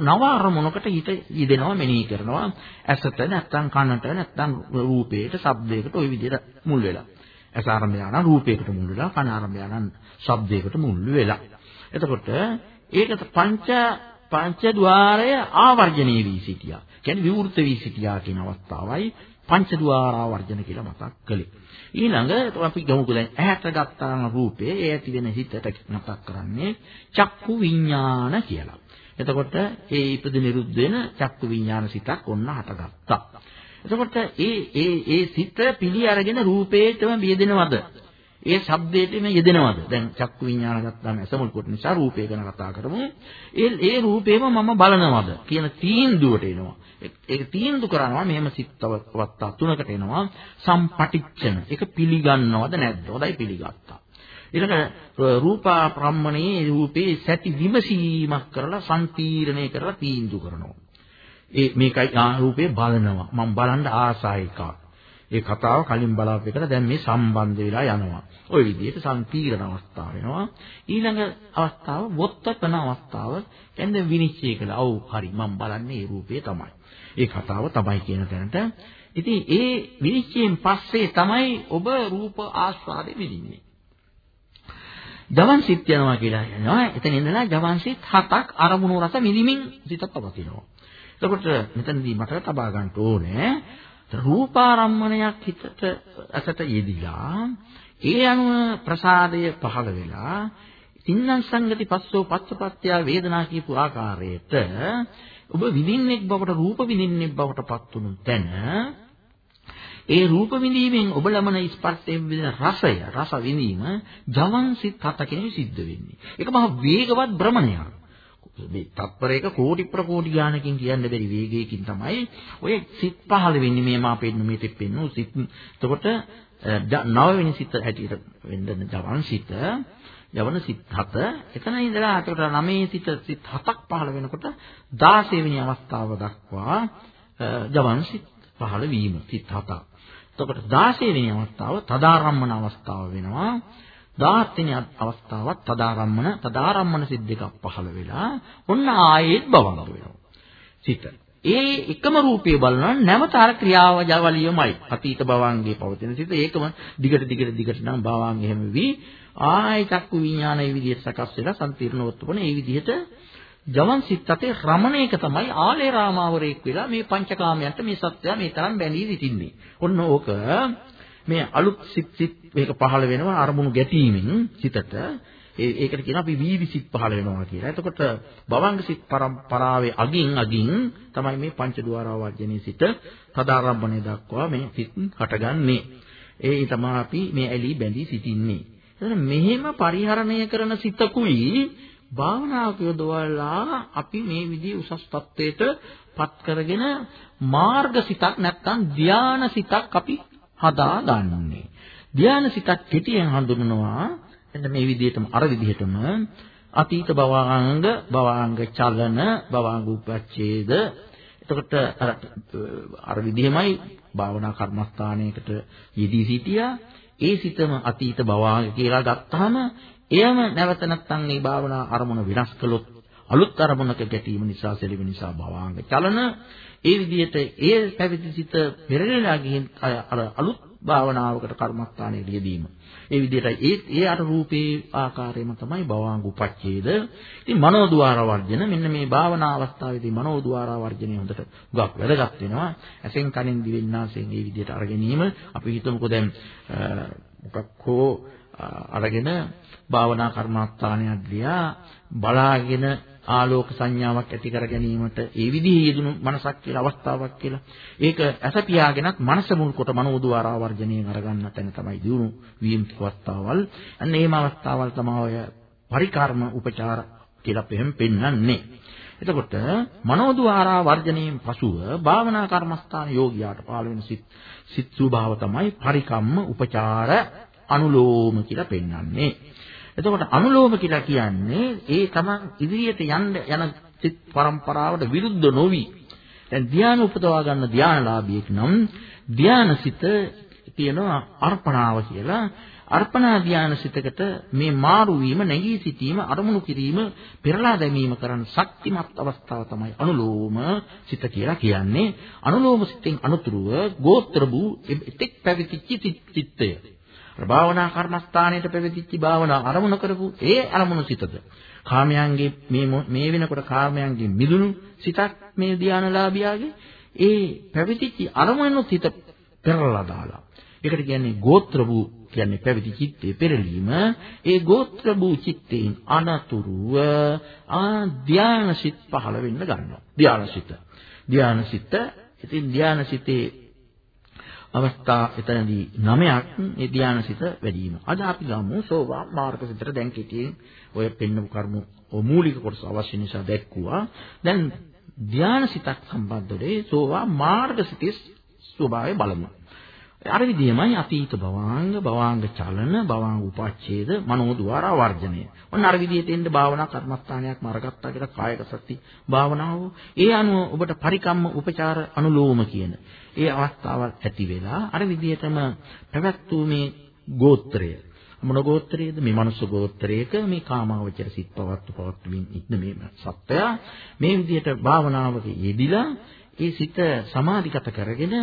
නව අරමුණකට හිත යෙදෙනවා මෙනෙහි කරනවා. ඇසට නැත්තම් කනට නැත්තම් රූපේට ශබ්දයකට ওই විදිහට මුල් වෙලා. ඇස ආරම්භයන රූපයකට මුල් වෙලා කන ආරම්භයන ශබ්දයකට මුල් වෙලා. එතකොට ඒක පංච පංච ద్వාරය ආවර්ජණය වී සිටියා. කියන්නේ විවෘත වී සිටියා කියන අවස්ථාවයි. පංචද්වාරා වර්ජන කියලා මතක් කළේ. ඊළඟ අපි ගමුකෝ දැන් ඇහැට ගත්තාම රූපේ ඒ ඇති වෙන හිතට මතක් කරන්නේ චක්කු විඥාන කියලා. එතකොට ඒ ඉපද නිරුද්ධ වෙන චක්කු විඥාන සිතක් ඔන්න හටගත්තා. එතකොට ඒ ඒ ඒ සිත පිළි අරගෙන රූපේටම බියදෙනවද? ඒ ශබ්දයටම යෙදෙනවද? දැන් චක්කු විඥාන ගත්තාම ඇසමුල් කොට නිසා රූපය ගැන කතා කරමු. ඒ ඒ රූපේම මම බලනවද කියන තීන්දුවට එනවා. ඒක තීන්දුව කරනවා මෙහෙම සිත්වත්තා තුනකට එනවා සම්පටිච්ඡන. ඒක පිළිගන්නවද නැද්ද? හොඳයි පිළිගත්තා. ඊළඟ රූපා ප්‍රම්මණයේ රූපේ සැටි විමසීමක් කරලා සම්පීර්ණය කරලා තීන්දුව කරනවා. ඒ මේකයි රූපේ බලනවා. මම බලන්න ආසායිකා. ඒ කතාව කලින් බලාපු එකට දැන් මේ සම්බන්ධ වෙලා යනවා. ওই විදිහට සංකීර්ණ අවස්ථාව වෙනවා. ඊළඟ අවස්ථාව වොත්තපන අවස්ථාව. කියන්නේ විනිශ්චය කළා. ඔව් හරි මම බලන්නේ මේ රූපේ තමයි. ඒ කතාව තමයි කියන තැනට. ඉතින් ඒ විනිශ්චයෙන් පස්සේ තමයි ඔබ රූප ආස්වාදෙ විඳින්නේ. ජවන් සිත් යනවා කියලා කියනවා. එතන ඉඳලා ජවන් සිත් හතක් අරමුණු රස මිදිමින් සිත පවතිනවා. එතකොට මෙතනදී මට තබා ගන්න ඕනේ රූපාරම්මණයක් හිතට අසට යෙදිලා ඒ අනුව ප්‍රසාදය පහළ වෙලා තින්නම් සංගති පස්සෝ පච්චපත්ත්‍ය වේදනා කියපු ආකාරයට ඔබ විඳින්නෙක් බවට රූප විඳින්නෙක් බවට පත් වුණු තැන ඒ රූප විඳීමෙන් ඔබ ලබන ස්පර්ශයෙන් විඳින රසය රස විඳීම ජවන් සිත් හතකින් සිද්ධ වෙන්නේ. ඒක මහ වේගවත් භ්‍රමණයක්. මේ තත්පරයක කෝටි ප්‍රකෝටි ගානකින් කියන්න බැරි වේගයකින් තමයි ඔය සිත් පහළ වෙන්නේ මේ මා පෙන්නු මේ තෙත් පෙන්නු සිත්. එතකොට Eh, නවවෙනි සිත් හැටියට වෙන්න ජවන් සිත යවන සිත් හත එතන ඉඳලා අතට නවයේ සිත සිත් හතක් පහළ වෙනකොට 16 වෙනි අවස්ථාව දක්වා eh, ජවන් සිත් පහළ වීම සිත් හතක්. එතකොට 16 වෙනි අවස්ථාව තදාරම්මන අවස්ථාව වෙනවා. 17 වෙනි අවස්ථාවත් තදාරම්මන තදාරම්මන සිත් දෙකක් පහළ වෙලා ඔන්න ආයෙත් බවංග වෙනවා. සිත. ඒ එකම රූපයේ බලනවා නැවත අර ක්‍රියාව ජවලියමයි. අතීත භවංගේ පවතින සිත ඒකම දිගට දිගට දිගට නම් භවංග එහෙම වී ආයි චක්කු විඥානයේ විදිහට සකස් වෙලා සම්පීර්ණවත්වන ඒ විදිහට ජවන් සිත් අතේ රමණේක තමයි ආලේ රාමාවරේක් වෙලා මේ පංචකාමයන්ට මේ සත්‍යය මේ තරම් බැඳී සිටින්නේ. ඔන්න ඕක මේ අලුත් සිත් සිත් මේක පහළ වෙනවා අරමුණු ගැටීමෙන් සිතට ඒ ඒකට කියනවා අපි වීවි සිත් පහළ වෙනවා කියලා. එතකොට භවංග සිත් පරම්පරාවේ අගින් අගින් තමයි මේ පංචද්වාරා වර්ජනයේ සිට තදාරම්භණය දක්වා මේ සිත් හටගන්නේ. ඒ තමයි අපි මේ ඇලි බැඳී සිටින්නේ. එතන මෙහෙම පරිහරණය කරන සිතකුයි භාවනාවක යොදවලා අපි මේ විදිහේ උසස් තත්වයට පත් කරගෙන මාර්ගසිතක් නැත්නම් ධානාසිතක් අපි හදා ගන්නනේ. ධානාසිතක් පිටියෙන් හඳුනනවා එන්න මේ විදිහටම අර විදිහටම අතීත භවාංග භවාංග චලන භවාංග උපච්ඡේද. එතකොට අර අර විදිහමයි භාවනා කර්මස්ථානයකට යෙදී සිටියා. ඒ සිතම අතීත භවාංග කියලා ගත්තාම එයම නැවත නැත්තම් මේ භාවනා අරමුණ විනාශ කළොත් අලුත් අරමුණක ගැටීම නිසා සෙලෙව නිසා භවාංග චලන. ඒ විදිහට ඒ පැවිදි සිත පෙරලලා ගිහින් අර අලුත් භාවනාවකට කර්මස්ථානයේ යෙදීම. ඒ විදිහට ඒ ඒ අර රූපේ ආකාරයම තමයි භවාංග උපච්ඡේද. ඉතින් මනෝද්වාර වර්ජන මෙන්න මේ භාවනා අවස්ථාවේදී මනෝද්වාර වර්ජනය හොඳට ගොඩක් වැදගත් වෙනවා. ඇසෙන් කනෙන් දිවෙන් නාසයෙන් මේ විදිහට අරගෙනීම අපි හිතමුකෝ දැන් මොකක් හෝ අරගෙන භාවනා කර්මස්ථානයක් දිහා බලාගෙන ආලෝක සංඥාවක් ඇති කර ගැනීමට ඒ විදිහේ යෙදුණු මනසක් කියලා අවස්ථාවක් කියලා. ඒක ඇස පියාගෙනත් මනස මුල් කොට මනෝද්වාරා වර්ජණයෙන් අරගන්න තැන තමයි දියුණු වීම අවස්ථාවල්. අන්න එහෙම අවස්ථාවල් තමයි ඔය පරිකර්ම උපචාර කියලා පෙහෙම් පෙන්වන්නේ. එතකොට මනෝද්වාරා වර්ජණයෙන් පසුව භාවනා කර්මස්ථාන යෝගියාට පාළ වෙන සිත් සිත් ස්වභාව තමයි පරිකම්ම උපචාර අනුලෝම කියලා පෙන්වන්නේ. එතකොට අනුලෝම කියලා කියන්නේ ඒ තමන් ඉදිරියට යන්න යන සිත් පරම්පරාවට විරුද්ධ නොවි. දැන් ධ්‍යාන උපදවා ගන්න ධ්‍යානලාභියෙක් නම් ධ්‍යානසිත කියනවා අර්පණාව කියලා. අර්පණා ධ්‍යානසිතකට මේ මාරු වීම නැගී සිටීම අරමුණු කිරීම පෙරලා දැමීම කරන ශක්තිමත් අවස්ථාව තමයි අනුලෝම සිත කියලා කියන්නේ. අනුලෝම සිතෙන් අනුතුරුව ගෝත්‍ර වූ එතෙක් පැවතිච්ච චිත්තය. භාවනා කර්මස්ථානයට පැවතිච්ච භාවනා අරමුණ කරපු ඒ අරමුණු සිතද? කාමයන්ගේ මේ මේ වෙනකොට කාමයන්ගේ මිදුණු සිතක් මේ ධානලාභියාගේ ඒ පැවතිච්ච අරමුණුත් හිත පෙරලා දාලා. ඒකට කියන්නේ ගෝත්‍ර වූ කියන්නේ පැවිදි චිත්තේ පෙරලීම. ඒ ගෝත්‍ර වූ චිත්තේන් අනතුරුව ආ ධානසිත පහළ වෙන්න ගන්නවා. ධානසිත. ධානසිත ඉතින් ධානසිතේ අවස්ථා එතනදී 9ක් මේ ධානසිත වැඩි වීම. අද අපි ගමු සෝවාන් මාර්ගසිතට දැන් කෙටියෙන් ඔය පෙන්නපු කර්ම මූලික කොටස අවශ්‍ය නිසා දැක්කුවා. දැන් ධානසිතක් සම්බන්ධ වෙලේ සෝවාන් මාර්ගසිතේ ස්වභාවය බලමු. අර විදිහමයි අතීත භවාංග, භවාංග චලන, භවාංග උපච්ඡේද, මනෝද්වාර වර්ජනය. ඔන්න අර විදිහට එන්න භාවනා කර්මස්ථානයක් මාර්ගත්තා කියලා කායක සති භාවනාව. ඒ අනුව ඔබට පරිකම්ම උපචාර අනුලෝම කියන ඒ අවස්ථාවල් ඇති වෙලා අර විදිහටම පැවැත්වූ මේ ගෝත්‍රය මොන ගෝත්‍රයේද මේ මනුස්ස ගෝත්‍රයක මේ කාමාවචර සිත් පවත්තු පවත්තුමින් ඉන්න මේ සත්වයා මේ විදිහට භාවනාවක යෙදිලා ඒ සිත සමාධිගත කරගෙන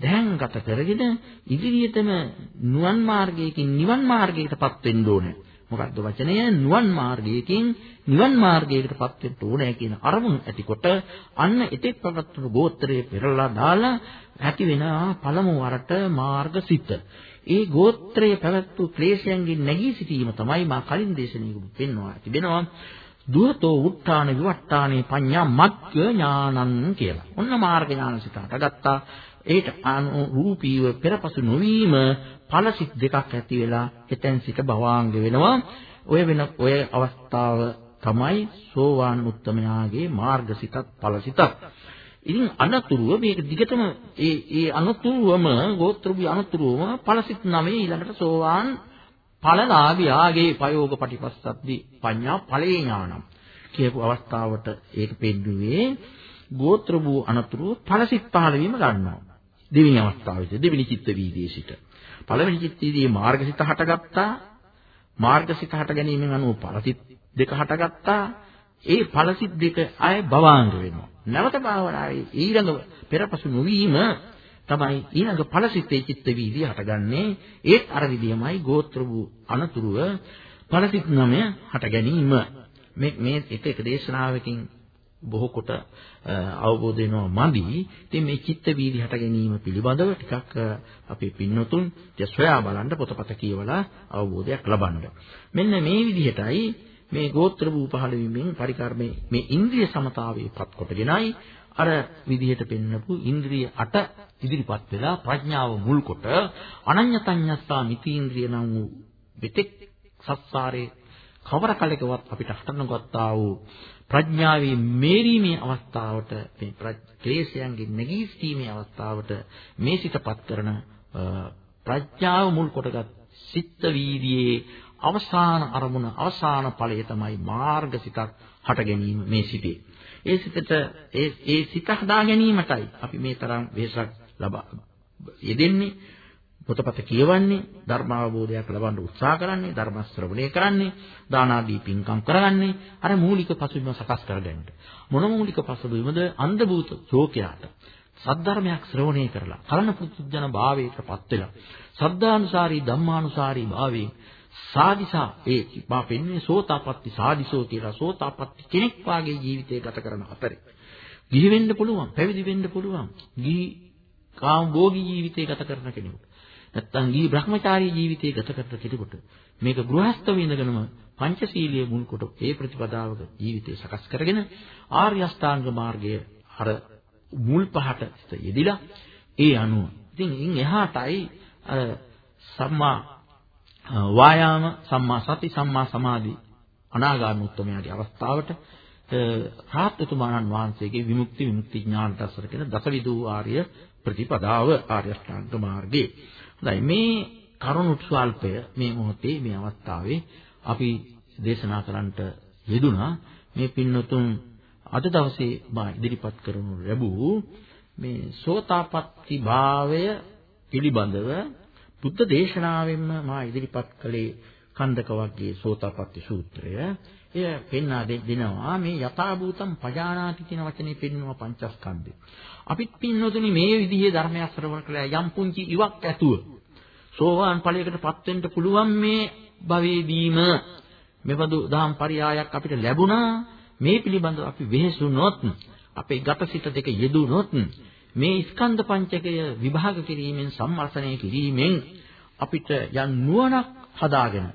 දැහැන්ගත කරගෙන ඉදිරියටම නිවන් මාර්ගයකින් නිවන් මාර්ගයකටපත් වෙන්න ඕනේ. මොකද්ද වචනය? නිවන් මාර්ගයකින් නිවන් මාර්ගයකටපත් වෙන්න ඕනේ කියන අරමුණ ඇතිකොට අන්න එතෙක් පවත්වන ගෝත්‍රයේ පෙරලා දාලා ඇති වෙන පළමු වරට මාර්ගසිත. ඒ ගෝත්‍රයේ පැවැත්වූ ක්ලේශයන්ගෙන් නැගී සිටීම තමයි මා කලින් දේශනාවක පෙන්වා තිබෙනවා. දුහතෝ උත්තාන විවට්ටානේ පඤ්ඤා මග්ග ඥානං කියලා. ඔන්න මාර්ග ඥාන සිතට ගත්තා. ඒට අනුරූපීව පෙරපසු නොවීම ඵලසිත දෙකක් ඇති වෙලා එතෙන් සිට භවාංග වෙනවා. ඔය වෙන ඔය අවස්ථාව තමයි සෝවාන් උත්තමයාගේ මාර්ගසිතත් ඵලසිතත්. ඉතින් අනතුරුව මේක දිගටම ඒ ඒ අනතුරුවම ගෝත්‍රභි අනතුරුවම ඵලසිත නමේ ඊළඟට සෝවාන් ඵලලාභියාගේ පයෝග පටිපස්සද්දි පඤ්ඤා ඵලේ ඥානම් කියපු අවස්ථාවට ඒක පෙන්නුවේ ගෝත්‍ර වූ අනතුරු ඵලසිත පහළ වීම ගන්නවා දෙවෙනි අවස්ථාවේදී දෙවෙනි චිත්ත වීදියේ සිට. පළවෙනි චිත්ත වීදියේ මාර්ගසිත හටගත්තා. මාර්ගසිත හට ගැනීමෙන් අනුව ඵලසිත දෙක හටගත්තා. ඒ ඵලසිත දෙක ආය භවාංග වෙනවා. නැවත භාවනාවේ ඊළඟ පෙරපසු නොවීම තමයි ඊළඟ ඵලසිතේ චිත්ත වීදිය හටගන්නේ. ඒත් අර විදියමයි ගෝත්‍ර වූ අනතුරුව ඵලසිත නමය හට ගැනීම මේ මේ එක එක දේශනාවකින් බොහෝ කොට අවබෝධ වෙනවා මදි. ඉතින් මේ චිත්ත වීදි හට ගැනීම පිළිබඳව ටිකක් අපේ පින්නතුන් ඉතින් සොයා බලන්න පොතපත කියවලා අවබෝධයක් ලබන්න. මෙන්න මේ විදිහටයි මේ ගෝත්‍ර වූ පහළ වීමෙන් පරිකර්මයේ මේ ඉන්ද්‍රිය සමතාවයේ පත් කොටගෙනයි අර විදිහට පෙන්නපු ඉන්ද්‍රිය 8 ඉදිරිපත් වෙලා ප්‍රඥාව මුල් කොට අනඤ්‍යතඤ්ඤස්සා මිතීන්ද්‍රිය නම් වූ විතෙක් සස්සාරේ කවර කලකවත් අපිට හටනගත්තා වූ ප්‍රඥාවේ මේරීමේ අවස්ථාවට මේ ක්ලේශයන්ගෙන් නැගී සිටීමේ අවස්ථාවට මේ සිතපත් කරන ප්‍රඥාව මුල් කොටගත් සිත් වීදියේ අවසාන අරමුණ අවසාන ඵලය තමයි මාර්ගසිතක් හට ගැනීම මේ සිටේ. ඒ සිතට ඒ ඒ සිත හදා ගැනීමටයි අපි මේ තරම් වෙහසක් ලබා යෙදෙන්නේ පොතපත කියවන්නේ ධර්ම අවබෝධයක් ලබන්න උත්සාහ කරන්නේ ධර්ම ශ්‍රවණය කරන්නේ දාන ආදී පින්කම් කරගන්නේ අර මූලික පසුබිම සකස් කරගන්න. මොන මූලික පසුබිමද? අන්ධ භූත ශෝකයාට සද්ධර්මයක් ශ්‍රවණය කරලා කලන පුදුජන භාවයකටපත් වෙලා සද්ධානුසාරී ධම්මානුසාරී භාවයෙන් සාදිසා ඒ මා පෙන්වන්නේ සෝතාපට්ටි සාදිසෝ කියලා සෝතාපට්ටි කෙනෙක් වාගේ ජීවිතය ගත කරන අතරේ. ගිහි වෙන්න පුළුවන් පැවිදි වෙන්න පුළුවන් ගිහි කාම භෝගී ජීවිතය ගත කරන කෙනෙකුට. නැත්තම් ගිහි බ්‍රහ්මචාරී ජීවිතය ගත කරන කෙනෙකුට මේක ගෘහස්ත වෙනගෙනම පංචශීලයේ මුල් කොට ඒ ප්‍රතිපදාවක ජීවිතය සකස් කරගෙන ආර්ය අෂ්ටාංග මාර්ගය අර මුල් පහට යෙදිලා ඒ අනුව ඉතින් ඉන් එහාටයි අර සම්මා වායාම සම්මා සති සම්මා සමාධි අනාගාමී උත්තමයාගේ අවස්ථාවට රාහත්තුමාණන් වහන්සේගේ විමුක්ති විමුක්ති ඥාන දසර කියන දසවිදු ආර්ය ප්‍රතිපදාව ආර්ය අෂ්ටාංග මාර්ගයේ. හොඳයි මේ කරුණු ස්වල්පය මේ මොහොතේ මේ අවස්ථාවේ අපි දේශනා කරන්නට යෙදුනා මේ පින්නතුන් අද දවසේ මා ඉදිරිපත් කරනු ලැබූ මේ සෝතාපට්ටි භාවය පිළිබඳව බුද්ධ දේශනාවෙන්ම මා ඉදිරිපත් කළේ කන්දක වර්ගයේ සෝතාපට්ටි සූත්‍රය. එය පෙන්වා දෙනවා මේ යථාභූතම් පජානාති කියන වචනේ පෙන්වන පංචස්කන්ධය. අපිත් පින්නතුනි මේ විදිහේ ධර්මයක් ශ්‍රවණ කළා. යම් පුංචි ඉවක් ඇතුව. සෝවාන් ඵලයකටපත් වෙන්න පුළුවන් මේ භවයේදීම. මෙබඳු දහම් පරයායක් අපිට ලැබුණා. මේ පිළිබඳව අපි වෙහෙසුනොත් අපේ ගතසිත දෙක යෙදුනොත් මේ ස්කන්ධ පංචකය විභාග කිරීමෙන් සම්මර්ෂණය කිරීමෙන් අපිට යම් නුවණක් හදාගෙන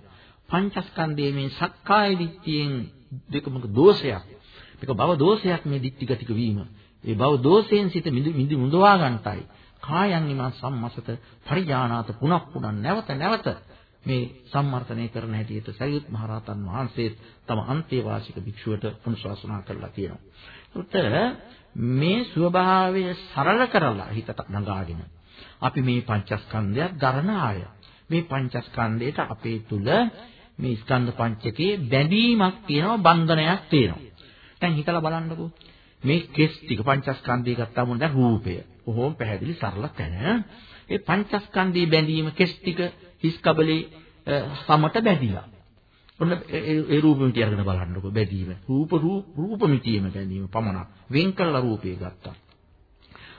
පංචස්කන්ධයේ මේ සක්කාය දිට්ඨියෙන් දෙකමක දෝෂයක් මේක භව දෝෂයක් මේ දිට්ඨිගතික වීම. ඒ භව දෝෂයෙන් සිට මිදි මුදවා ගන්නටයි කායන් ඉමන් සම්මසත පරිඥානාත පුනක් පුනක් නැවත නැවත මේ සම්මර්ථනය කරන හැටියට සරියුත් මහරහතන් වහන්සේ තම අන්තේවාසික භික්ෂුවට පුනශාසනා කරලා තියෙනවා. උත්තර මේ ස්වභාවය සරල කරලා හිතට නගාගෙන අපි මේ පංචස්කන්ධයක් දරන අය. මේ පංචස්කන්ධයට අපේ තුල මේ ස්කන්ධ පංචකයේ බැඳීමක් තියෙනවා බන්ධනයක් තියෙනවා. දැන් හිතලා බලන්නකෝ. මේ කෙස් ටික පංචස්කන්ධය ගත්තාම දැන් රූපය. කොහොම පැහැදිලි සරල තැන. ඒ පංචස්කන්ධයේ බැඳීම කෙස් ටික හිස් කබලේ සමට බැඳිලා. ඔන්න ඒ රූපෙමිටි අරගෙන බලන්නකො බැඳීම. රූප රූපමිටියෙම බැඳීම පමණක්. වෙන් කළ රූපය ගත්තා.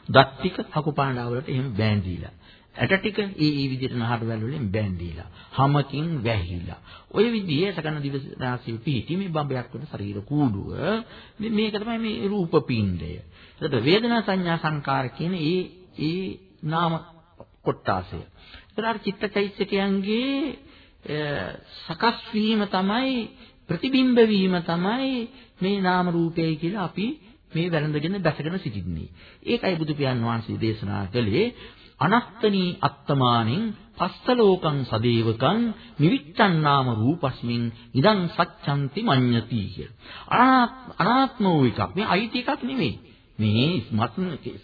දත් ටික හකුපාණ්ඩා වලට එහෙම බැඳීලා. ඇට ටික ඒ ඒ විදිහට නහර වැල් වලින් බැඳීලා. හමකින් වැහිලා. ඔය විදිහේ සකන දිව රාශිය පිහිටි මේ බඹයක් වන ශරීර කූඩුව මේක තමයි මේ රූප පිණ්ඩය. එතකොට වේදනා සංඥා සංකාර කියන ඒ ඒ නාම කොටාසය. ඒතර චිත්තචෛතසිකයන්ගේ සකස් වීම තමයි ප්‍රතිබිම්බ වීම තමයි මේ නාම රූපයයි කියලා අපි මේ වැළඳගෙන දැසගෙන සිටින්නේ. ඒකයි බුදු පියාණන් වහන්සේ දේශනා කළේ අනත්තනී අත්තමානින් පස්සලෝකං සදේවකං නිවිච්ඡන් නාම රූපස්මින් ඉදං සච්ඡන්ති මඤ්ඤති කියලා. අනාත්ම වූ එකක්. මේ අයිති එකක් නෙමෙයි. මේ ස්මත්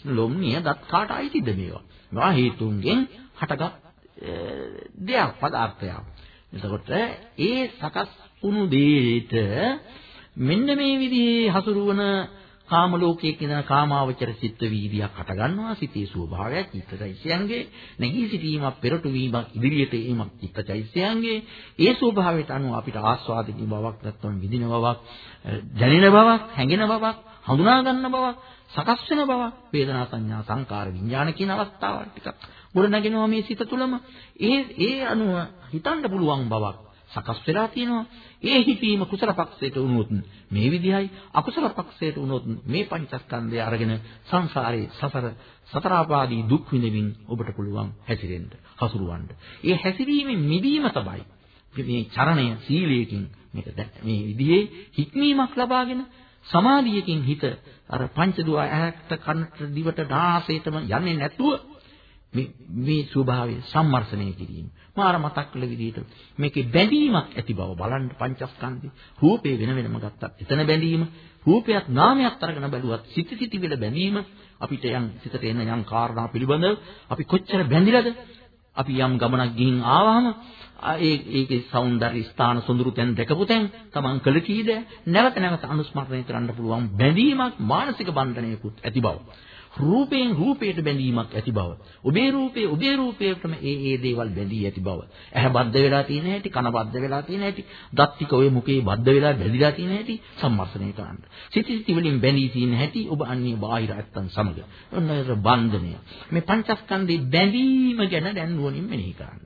ලොම්නිය දත් කාට අයිතිද මේවා? මේවා හේතුන්ගෙන් හටගත් දෙයක් පදාර්ථයක්. එතකොට ඒ සකස් වුණු දෙයට මෙන්න මේ විදිහේ හසුරුවන කාම ලෝකයේ කියන කාමාවචර චිත්ත වීදියක් හට ගන්නවා සිතේ ස්වභාවය චිත්තචෛත්‍යයන්ගේ නැගී සිටීමක් පෙරට වීමක් ඉදිරියට ඒමක් චිත්තචෛත්‍යයන්ගේ. ඒ ස්වභාවයට අනුව අපිට ආස්වාදිනී බවක් නැත්නම් විඳින බවක් දැනෙන බවක් හැඟෙන බවක් හඳුනා ගන්න බවක් සකස් වෙන බවක් වේදනා සංඥා සංකාර විඥාන කියන අවස්ථාවල් ටිකක් ගොඩනගෙනවා මේ සිත තුළම. ඒ ඒ අනුව හිතන්න පුළුවන් බවක්. සකස් වෙලා තියෙනවා. ඒ හිතීම කුසල පක්ෂයට වුණොත් මේ විදිහයි අකුසල පක්ෂයට වුණොත් මේ පංචස්කන්ධය අරගෙන සංසාරේ සසර සතරාපාදී දුක් විඳින්න ඔබට පුළුවන් හැසිරෙන්න හසුරවන්න. ඒ හැසිරීමේ මිදීම තමයි මේ චරණය සීලයකින් මේක මේ විදිහේ හික්මීමක් ලබාගෙන සමාධියකින් හිත අර පංච දුව ඇහැට කනට දිවට නාසයටම යන්නේ නැතුව මේ මේ ස්වභාවය සම්මර්ෂණය කිරීම. මාර මතක් කළ විදිහට මේකේ බැඳීමක් ඇති බව බලන්න පංචස්කන්ධේ රූපේ වෙන වෙනම ගත්තත් එතන බැඳීම රූපයක් නාමයක් අරගෙන බැලුවත් සිත සිටි වෙල බැඳීම අපිට යම් සිතට එන යම් කාරණා පිළිබඳව අපි කොච්චර බැඳිලාද? අපි යම් ගමනක් ගිහින් ආවහම ඒ ඒකේ సౌందර්ය ස්ථාන සොඳුරු තැන් දැකපු තැන් තමන් කළ කීද නැවත නැවත අනුස්මරණය කරන්න පුළුවන් බැඳීමක් මානසික බන්ධනයකුත් ඇති බව. රූපයෙන් රූපයට බැඳීමක් ඇති බව. ඔබේ රූපේ ඔබේ රූපයටම ඒ ඒ දේවල් බැඳී ඇති බව. ඇහැ බද්ධ වෙලා තියෙන හැටි, කන බද්ධ වෙලා තියෙන හැටි, දත් ටික ඔය මුකේ බද්ධ වෙලා බැඳිලා තියෙන හැටි සම්මර්ෂණය කරන්න. සිටි සිටි වලින් බැඳී තියෙන හැටි ඔබ අන්නේ බාහිර ඇත්තන් සමග. ඔන්න ඒක බන්ධනය. මේ පංචස්කන්ධේ බැඳීම ගැන දැන් නුවණින් මෙනෙහි කරන්න.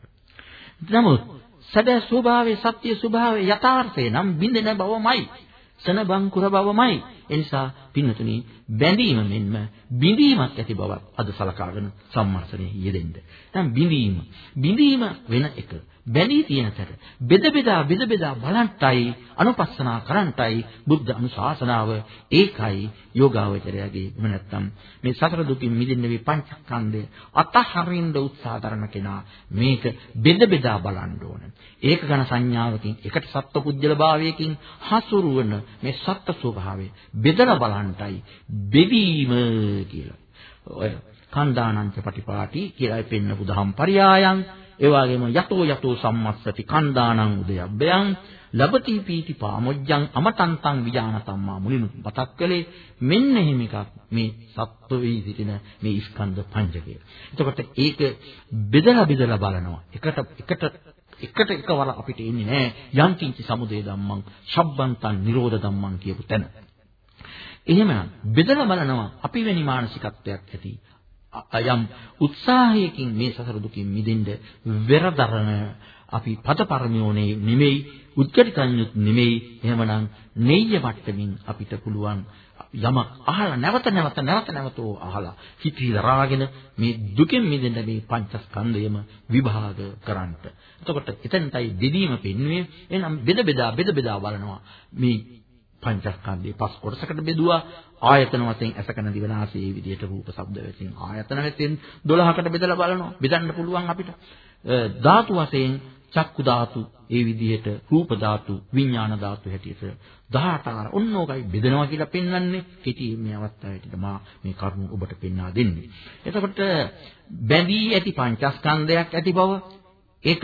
නමුත් සදා ස්වභාවයේ සත්‍ය ස්වභාවයේ යථාර්ථය නම් බින්දෙන බවමයි. සන බංකුර බවමයි. එනිසා පින්නතුනි බැඳීම මෙන්ම බිඳීමක් ඇති බවක් අද සලකාගෙන සම්මර්ෂණයේ යෙදෙන්න. දැන් බිඳීම බිඳීම වෙන එක. බැඳී තියෙන තැන බෙද බෙදා බෙද බෙදා බලන්ටයි අනුපස්සනා කරන්ටයි බුද්ධ අනුශාසනාව ඒකයි යෝගාවචරයගේ එහෙම නැත්නම් මේ සතර දුකින් මිදෙන්න මේ පංචස්කන්ධය අතහරින්න උත්සාහ කරන කෙනා මේක බෙද බෙදා බලන්න ඕන. ඒක ගැන සංඥාවකින් එකට සත්ව පුජ්‍යල භාවයකින් හසුරුවන මේ සත්ත්ව ස්වභාවය බෙදලා බලන්ටයි බෙදීම කියලා. ඔය කණ්ඩානංච පටිපාටි කියලා පෙන්නපු දහම් පරයායන් ඒ වගේම යතෝ යතෝ සම්මස්සති කණ්ඩානං උදයබ්බයන් ලබති පීති පාමොජ්ජං අමතන්තං විජානතම්මා මුලිනු මතක් කළේ මෙන්න එහෙම එකක් මේ සත්ව වී සිටින මේ ස්කන්ධ පංචකය. එතකොට ඒක බෙදලා බෙදලා බලනවා. එකට එකට එකට එකවර අපිට එන්නේ නැහැ යම් කිංචි සමුදය ධම්මං ශබ්බන්තං නිරෝධ ධම්මං කියපු තැන. එහෙම බෙදලා බලනවා අපි වෙනි මානසිකත්වයක් ඇති යම් උත්සාහයකින් මේ සසර දුකින් මිදෙන්න වෙරදරන අපි පදපරමියෝනේ නෙමෙයි උද්ගටිකඤ්ඤුත් නෙමෙයි එහෙමනම් නෙය්‍ය මට්ටමින් අපිට පුළුවන් යමක් අහලා නැවත නැවත නැවත නැවතෝ අහලා හිතී දරාගෙන මේ දුකෙන් මිදෙන්න මේ පංචස්කන්ධයම විභාග කරන්නට. එතකොට එතනටයි දෙදීම පෙන්වන්නේ. එහෙනම් බෙද බෙදා බෙද බෙදා බලනවා මේ පංචස්කන්ධයේ පස් කොටසකට බෙදුවා ආයතන වශයෙන් ඇසකන දිවනාසය මේ විදිහට රූප ශබ්ද වශයෙන් ආයතන වශයෙන් 12කට බෙදලා බලනවා බෙදන්න පුළුවන් අපිට ධාතු වශයෙන් චක්කු ධාතු, ඒ විදිහට රූප ධාතු, විඥාන ධාතු හැටියට 18 ආර ඔන්නෝගයි බෙදනවා කියලා පෙන්වන්නේ. කෙටි මේ අවස්ථාවේදී මා මේ කරුණු ඔබට පෙන්වා දෙන්නේ. එතකොට බැඳී ඇති පංචස්කන්ධයක් ඇති බව, ඒක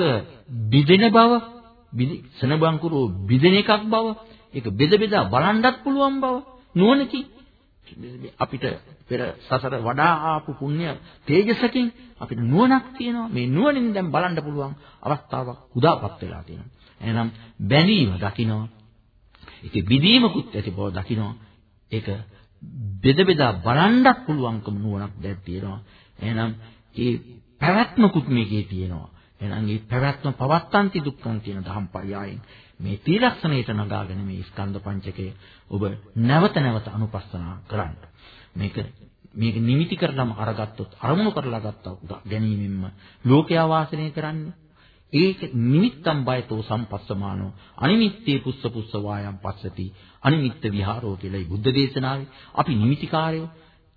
බිදෙන බව, සනබංකුරෝ බිදෙන එකක් බව, ඒක බෙද බෙදා බලන්නත් පුළුවන් බව නුවණකින් අපිට පෙර සසර වඩා ආපු පුණ්‍ය තේජසකින් අපිට නුවණක් තියෙනවා. මේ නුවණින් දැන් බලන්න පුළුවන් අවස්ථාවක් උදාපත් වෙලා තියෙනවා. එහෙනම් බැඳීම දකිනවා. ඒකේ බිදීමකුත් ඇති බව දකිනවා. ඒක බෙද බෙදා බලන්නත් පුළුවන්කම නුවණක් දැන් තියෙනවා. එහෙනම් ඒ පැවැත්මකුත් මේකේ තියෙනවා. එහෙනම් මේ පැවැත්ම පවත්තන්ති දුක්ඛං කියන ධම්පයයන් මේ තීලක්ෂණයට නගාගෙන මේ ස්කන්ධ පංචකය ඔබ නැවත නැවත අනුපස්සනා කරන්න. මේක මේක නිමිති කරලම අරගත්තොත් අරමුණු කරලා ගත්තා ගැනීමෙන්ම ලෝකයා වාසනය කරන්නේ. ඒක නිමිත්තම් බයතෝ සම්පස්සමානෝ. අනිමිත්තේ පුස්ස පුස්ස වායම් පස්සති. අනිමිත්ත විහාරෝ කියලායි බුද්ධ දේශනාවේ. අපි නිමිතිකාරයෝ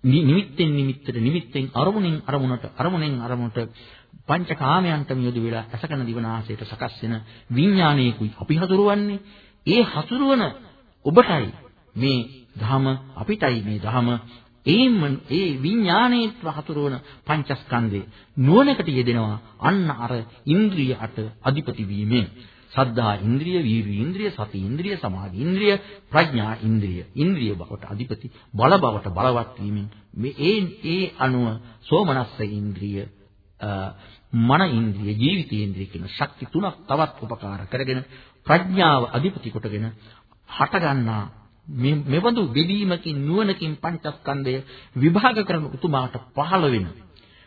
නිමිත්තෙන් නිමිත්තට නිමිත්තෙන් අරමුණෙන් අරමුණට අරමුණෙන් අරමුණට පංචකාමයන්ටම යොදු වෙලා අසකන දිවනාසයට සකස් වෙන විඥානයකුයි අපි හසුරුවන්නේ. ඒ හසුරුවන ඔබටයි මේ ධම අපිටයි මේ ධම. ඒම ඒ විඥානයේත් හසුරුවන පංචස්කන්ධේ නුවණකට යෙදෙනවා. අන්න අර ඉන්ද්‍රිය අට අධිපති වීමෙන්. සද්ධා ඉන්ද්‍රිය, වීර්ය ඉන්ද්‍රිය, සති ඉන්ද්‍රිය, සමාධි ඉන්ද්‍රිය, ප්‍රඥා ඉන්ද්‍රිය, ඉන්ද්‍රිය බවට අධිපති බල බවට බලවත් වීමෙන්. මේ ඒ ඒ අනුව සෝමනස්ස ඉන්ද්‍රිය මන ඉන්ද්‍රිය ජීවිත ඉන්ද්‍රිය කියන ශක්ති තුනක් තවත් උපකාර කරගෙන ප්‍රඥාව අධිපති කොටගෙන හටගන්නා මෙබඳු බෙදීමකින් නුවණකින් පංචස්කන්ධය විභාග කරන උතුමාට පහළ වෙන.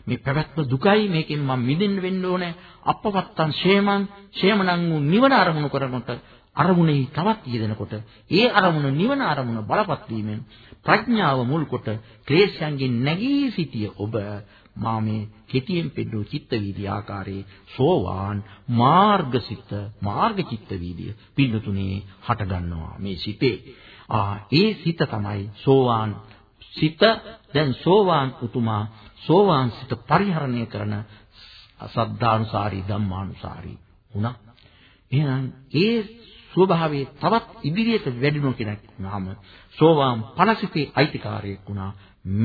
මේ පැවැත්ම දුකයි මේකෙන් මම මිදෙන්න වෙන්න ඕනේ. අපවත්තන් ෂේමං ෂේමණං වූ නිවන අරමුණු කරනකොට අරමුණේ තවත් යෙදෙනකොට ඒ අරමුණ නිවන අරමුණ බලපත් වීමෙන් ප්‍රඥාව මුල් කොට ක්ලේශයන්ගෙන් නැගී සිටිය ඔබ මා මේ කෙටියෙන් පෙන්නූ චිත්ත වීදි ආකාරයේ සෝවාන් මාර්ගසිත මාර්ග චිත්ත වීදිය පින්නතුනේ හට ගන්නවා මේ සිතේ. ආ ඒ සිත තමයි සෝවාන් සිත. දැන් සෝවාන් උතුමා සෝවාන් සිත පරිහරණය කරන සද්ධානුසාරී ධම්මානුසාරී වුණා. එහෙනම් ඒ ස්වභාවයේ තවත් ඉදිරියට වැඩිනු කෙනෙක් වුණාම සෝවාන් ඵලසිතේ අයිතිකාරයෙක් වුණා.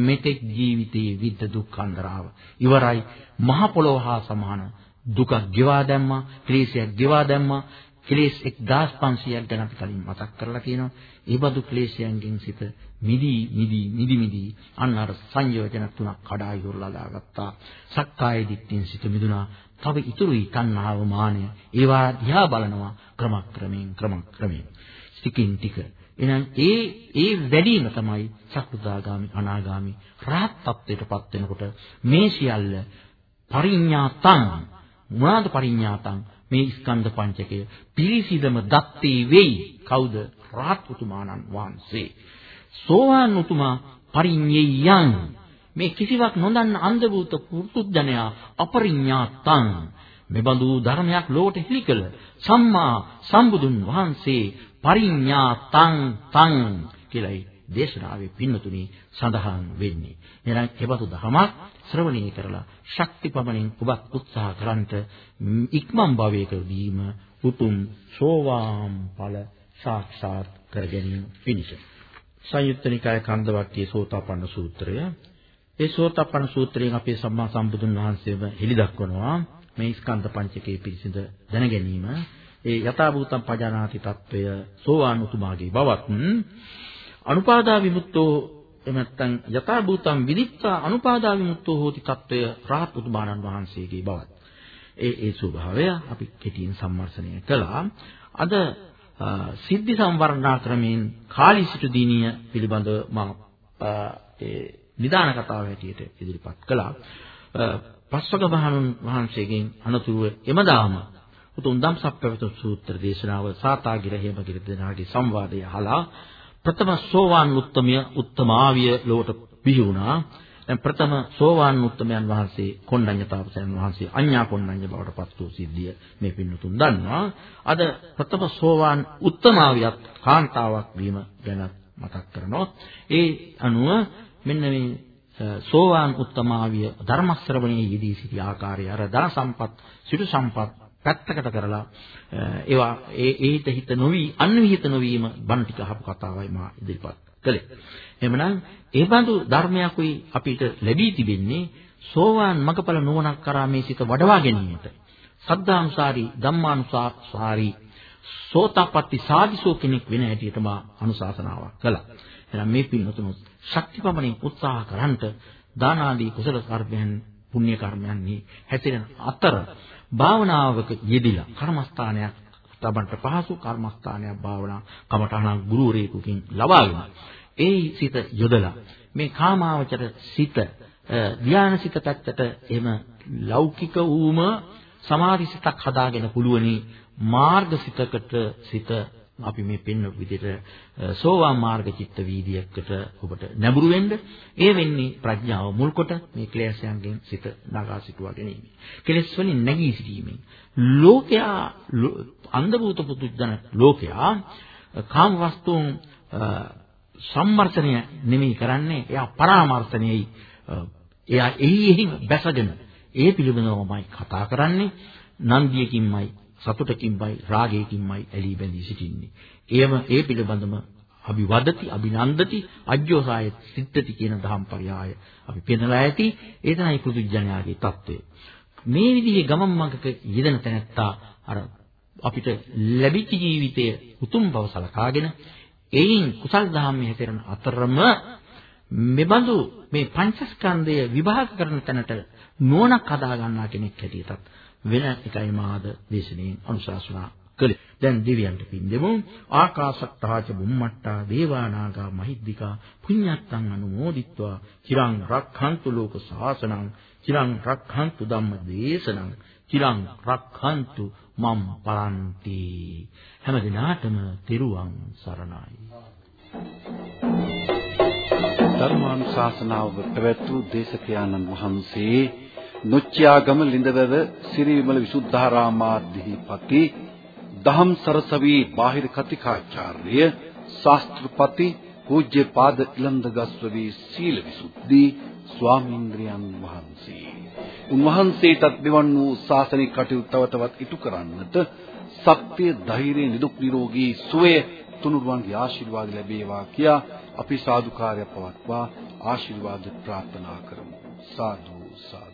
මෙතෙක් ජීවිතයේ විද්ද දුක්ඛන්දරාව ඉවරයි මහ පොළොව හා සමාන දුක ගෙවා දැම්මා ක්ලේශයක් ගෙවා දැම්මා. ක්ලේශ 1500ක් ගැන අපි කලින් මතක් කරලා තියෙනවා. ඒ බඳු ක්ලේශයන්ගෙන් සිත මිදි මිදි මිදි මිදි අන්න අර සංයෝජන තුනක් කඩා ඉවරලා දාගත්තා. සක්කාය දිට්ඨියෙන් සිත මිදුණා. තව ඉතුරුයි තණ්හාව මානය. ඒවා දිහා බලනවා ක්‍රමක්‍රමයෙන් ක්‍රමක්‍රමයෙන්. ටිකින් ටික එහෙනම් ඒ ඒ වැඩිම තමයි සක්‍රුදාගාමි අනාගාමි රහත් ත්වයටපත් වෙනකොට මේ සියල්ල පරිඥාතං මොනවාද පරිඥාතං මේ ස්කන්ධ පංචකය පිරිසිදම දත්තේ වෙයි. කවුද? රහත් උතුමාණන් වහන්සේ. සෝවාන් උතුමා පරිඤ්ඤයයන් මේ කිසිවක් නොදන්න අන්ධ භූත පුරුද්දනයා අපරිඥාතං මෙබඳු ධර්මයක් ලෝකෙ හිලිකල සම්මා සම්බුදුන් වහන්සේ පරිඥාතං තං කියලායි දේශනාවේ පින්නතුනි සඳහන් වෙන්නේ. එහෙනම් ඒබඳු ධර්මයක් ශ්‍රවණය කරලා ශක්තිපමණින් ඔබත් උත්සාහ කරන්ට ඉක්මන් භවයකදීම උතුම් සෝවාන් ඵල සාක්ෂාත් කර ගැනීම පිණිස. සංයුත්ත නිකාය කන්දවක්කේ සෝතාපන්න සූත්‍රය. ඒ සෝතාපන්න සූත්‍රයෙන් අපේ සම්මා සම්බුදුන් වහන්සේම හෙළි දක්වනවා මේ ස්කන්ධ පංචකයේ පිරිසිඳ දැන ගැනීම ඒ යථාභූතම් පජානාති తত্ত্বය සෝවාන් උතුමාගේ බවත් අනුපාදා විමුක්තෝ එමත්තන් යථාභූතම් විදිත්තා අනුපාදා විමුක්තෝ හෝති తত্ত্বය රහත් උතුමාණන් වහන්සේගේ බවත්. ඒ ඒ ස්වභාවය අපි කෙටියෙන් සම්මර්ෂණය කළා. අද සිද්ධි සම්වර්ණා ක්‍රමයෙන් කාලිසිට දිනිය පිළිබඳව මම ඒ නිදාන කතාව හැටියට ඉදිරිපත් කළා. පස්වග මහණුන් වහන්සේගෙන් අනතුරුව එමදාම උතුම් ධම්සප්පවතු සූත්‍ර දේශනාව සාතාගිර හේමගිර දෙනාගේ සංවාදය අහලා ප්‍රථම සෝවාන් උත්තමය උත්තමාවිය ලොවට බිහි වුණා. දැන් ප්‍රථම සෝවාන් උත්තමයන් වහන්සේ කොණ්ණඤ්ඤ තාපසයන් වහන්සේ අඤ්ඤා කොණ්ණඤ්ඤ බවට පත් වූ සිද්ධිය මේ පින්නතුන් දන්නවා. අද ප්‍රථම සෝවාන් උත්තමාවියත් කාන්තාවක් වීම ගැන මතක් කරනවා. ඒ අනුව මෙන්න මේ සෝවාන් උත්තමාවිය ධර්ම ශ්‍රවණයේ යෙදී සිටි ආකාරය අර ධන සම්පත් සිටු සම්පත් පැත්තකට කරලා ඒවා ඒ ඒිට හිත නොවි අන්විහිත නොවීම බණ ටික අහපු කතාවයි මා ඉදිරිපත් කළේ. එහෙමනම් ඒ බඳු ධර්මයක්ුයි අපිට ලැබී තිබෙන්නේ සෝවාන් මගපල නුවණක් කරා මේ සිත වඩවා ගැනීමට. සද්ධානුසාරී ධම්මානුසාරී සෝතාපට්ටි සාදිසෝ කෙනෙක් වෙන හැටියට මා අනුශාසනාවක් කළා. එහෙනම් මේ පින්වතුන් ශක්තිපමණින් උත්සාහ කරන්ට දාන ආදී කුසල කර්මයන් පුණ්‍ය කර්මයන්හි හැසිරෙන අතර භාවනාවක යෙදිලා කර්මස්ථානයක් තමන්ට පහසු කර්මස්ථානයක් භාවනා කමඨහන ගුරුවරයෙකුකින් ලබාගෙන ඒ සිත යොදලා මේ කාමාවචර සිත ධානසිත පැත්තට එහෙම ලෞකික වූම සමාධි සිතක් හදාගෙන පුළුවනි මාර්ගසිතකට සිත අපි මේ පෙන්න විදිහට සෝවාන් මාර්ග චිත්ත වීදියකට ඔබට නැඹුරු වෙන්න. ඒ වෙන්නේ ප්‍රඥාව මුල් කොට මේ ක්ලේශයන්ගෙන් සිත නගා සිටුවා ගැනීම. කෙලෙස් වලින් නැගී සිටීමෙන්. ලෝකයා අන්ධභූත පුදුජන ලෝකයා කාම වස්තුන් සම්මර්ෂණය නෙමෙයි කරන්නේ. එයා පරාමර්ශණයයි එයා එහි එහි බැසගෙන ඒ පිළිබඳවමයි කතා කරන්නේ. නන්දියකින්මයි සතුටකින්මයි රාගයකින්මයි ඇලී බැඳී සිටින්නේ. එයම ඒ පිළිබඳම අභිවදති අභිනන්දති අජ්ජෝසාය සිත්තති කියන දහම් පරයය අපි පෙන්ලා ඇති ඒ තමයි පුදුජනයාගේ தত্ত্বය. මේ විදිහේ ගමන් මඟක යෙදෙන තැනැත්තා අර අපිට ලැබිච්ච ජීවිතයේ උතුම් බව සලකාගෙන එයින් කුසල් ධම්මයේ හැසිරෙන අතරම මෙබඳු මේ පංචස්කන්ධය විභාග කරන තැනට නුවණක් හදා ගන්නා කෙනෙක් හැටියටත් වෙන එකයි මාද දේශනෙන් අනුශාසනා කළේ. දැන් දෙවියන්ට පින් දෙමු. ආකාශත්තාච බුම්මට්ටා දේවානාගා මහිද්దికා පුඤ්ඤත්තං අනුමෝදිත්වා චිරං රක්ඛන්තු ලෝක සාසනං චිරං රක්ඛන්තු ධම්ම දේශනං චිරං රක්ඛන්තු මම් පරන්ති. හැම දිනාටම තෙරුවන් සරණයි. ධර්මානුශාසනාව පැවැත්වූ දේශකයන්න් වහන්සේ නොච්චයාගම ලිඳවැව සිරිවිමල විසුද්ධාරාමාධිපති දහම් සරසවි බාහිර කතිකාචාර්ය ශාස්ත්‍රපති පූජ්‍යපාද ඉලන්දගස්වවි සීල විසුද්ධි ස්වාමීන්ද්‍රයන් වහන්සේ. උන්වහන්සේටත් මෙවන් වූ ශාසනික කටයුතු තව තවත් ඉටු කරන්නට ශක්තිය ධෛර්යය නිදුක් නිරෝගී සුවය තුනුරුවන්ගේ ආශිර්වාද ලැබේවා කියා අපි සාදුකාරය පවත්වා ආශිර්වාද ප්‍රාර්ථනා කරමු. සාදු සාදු.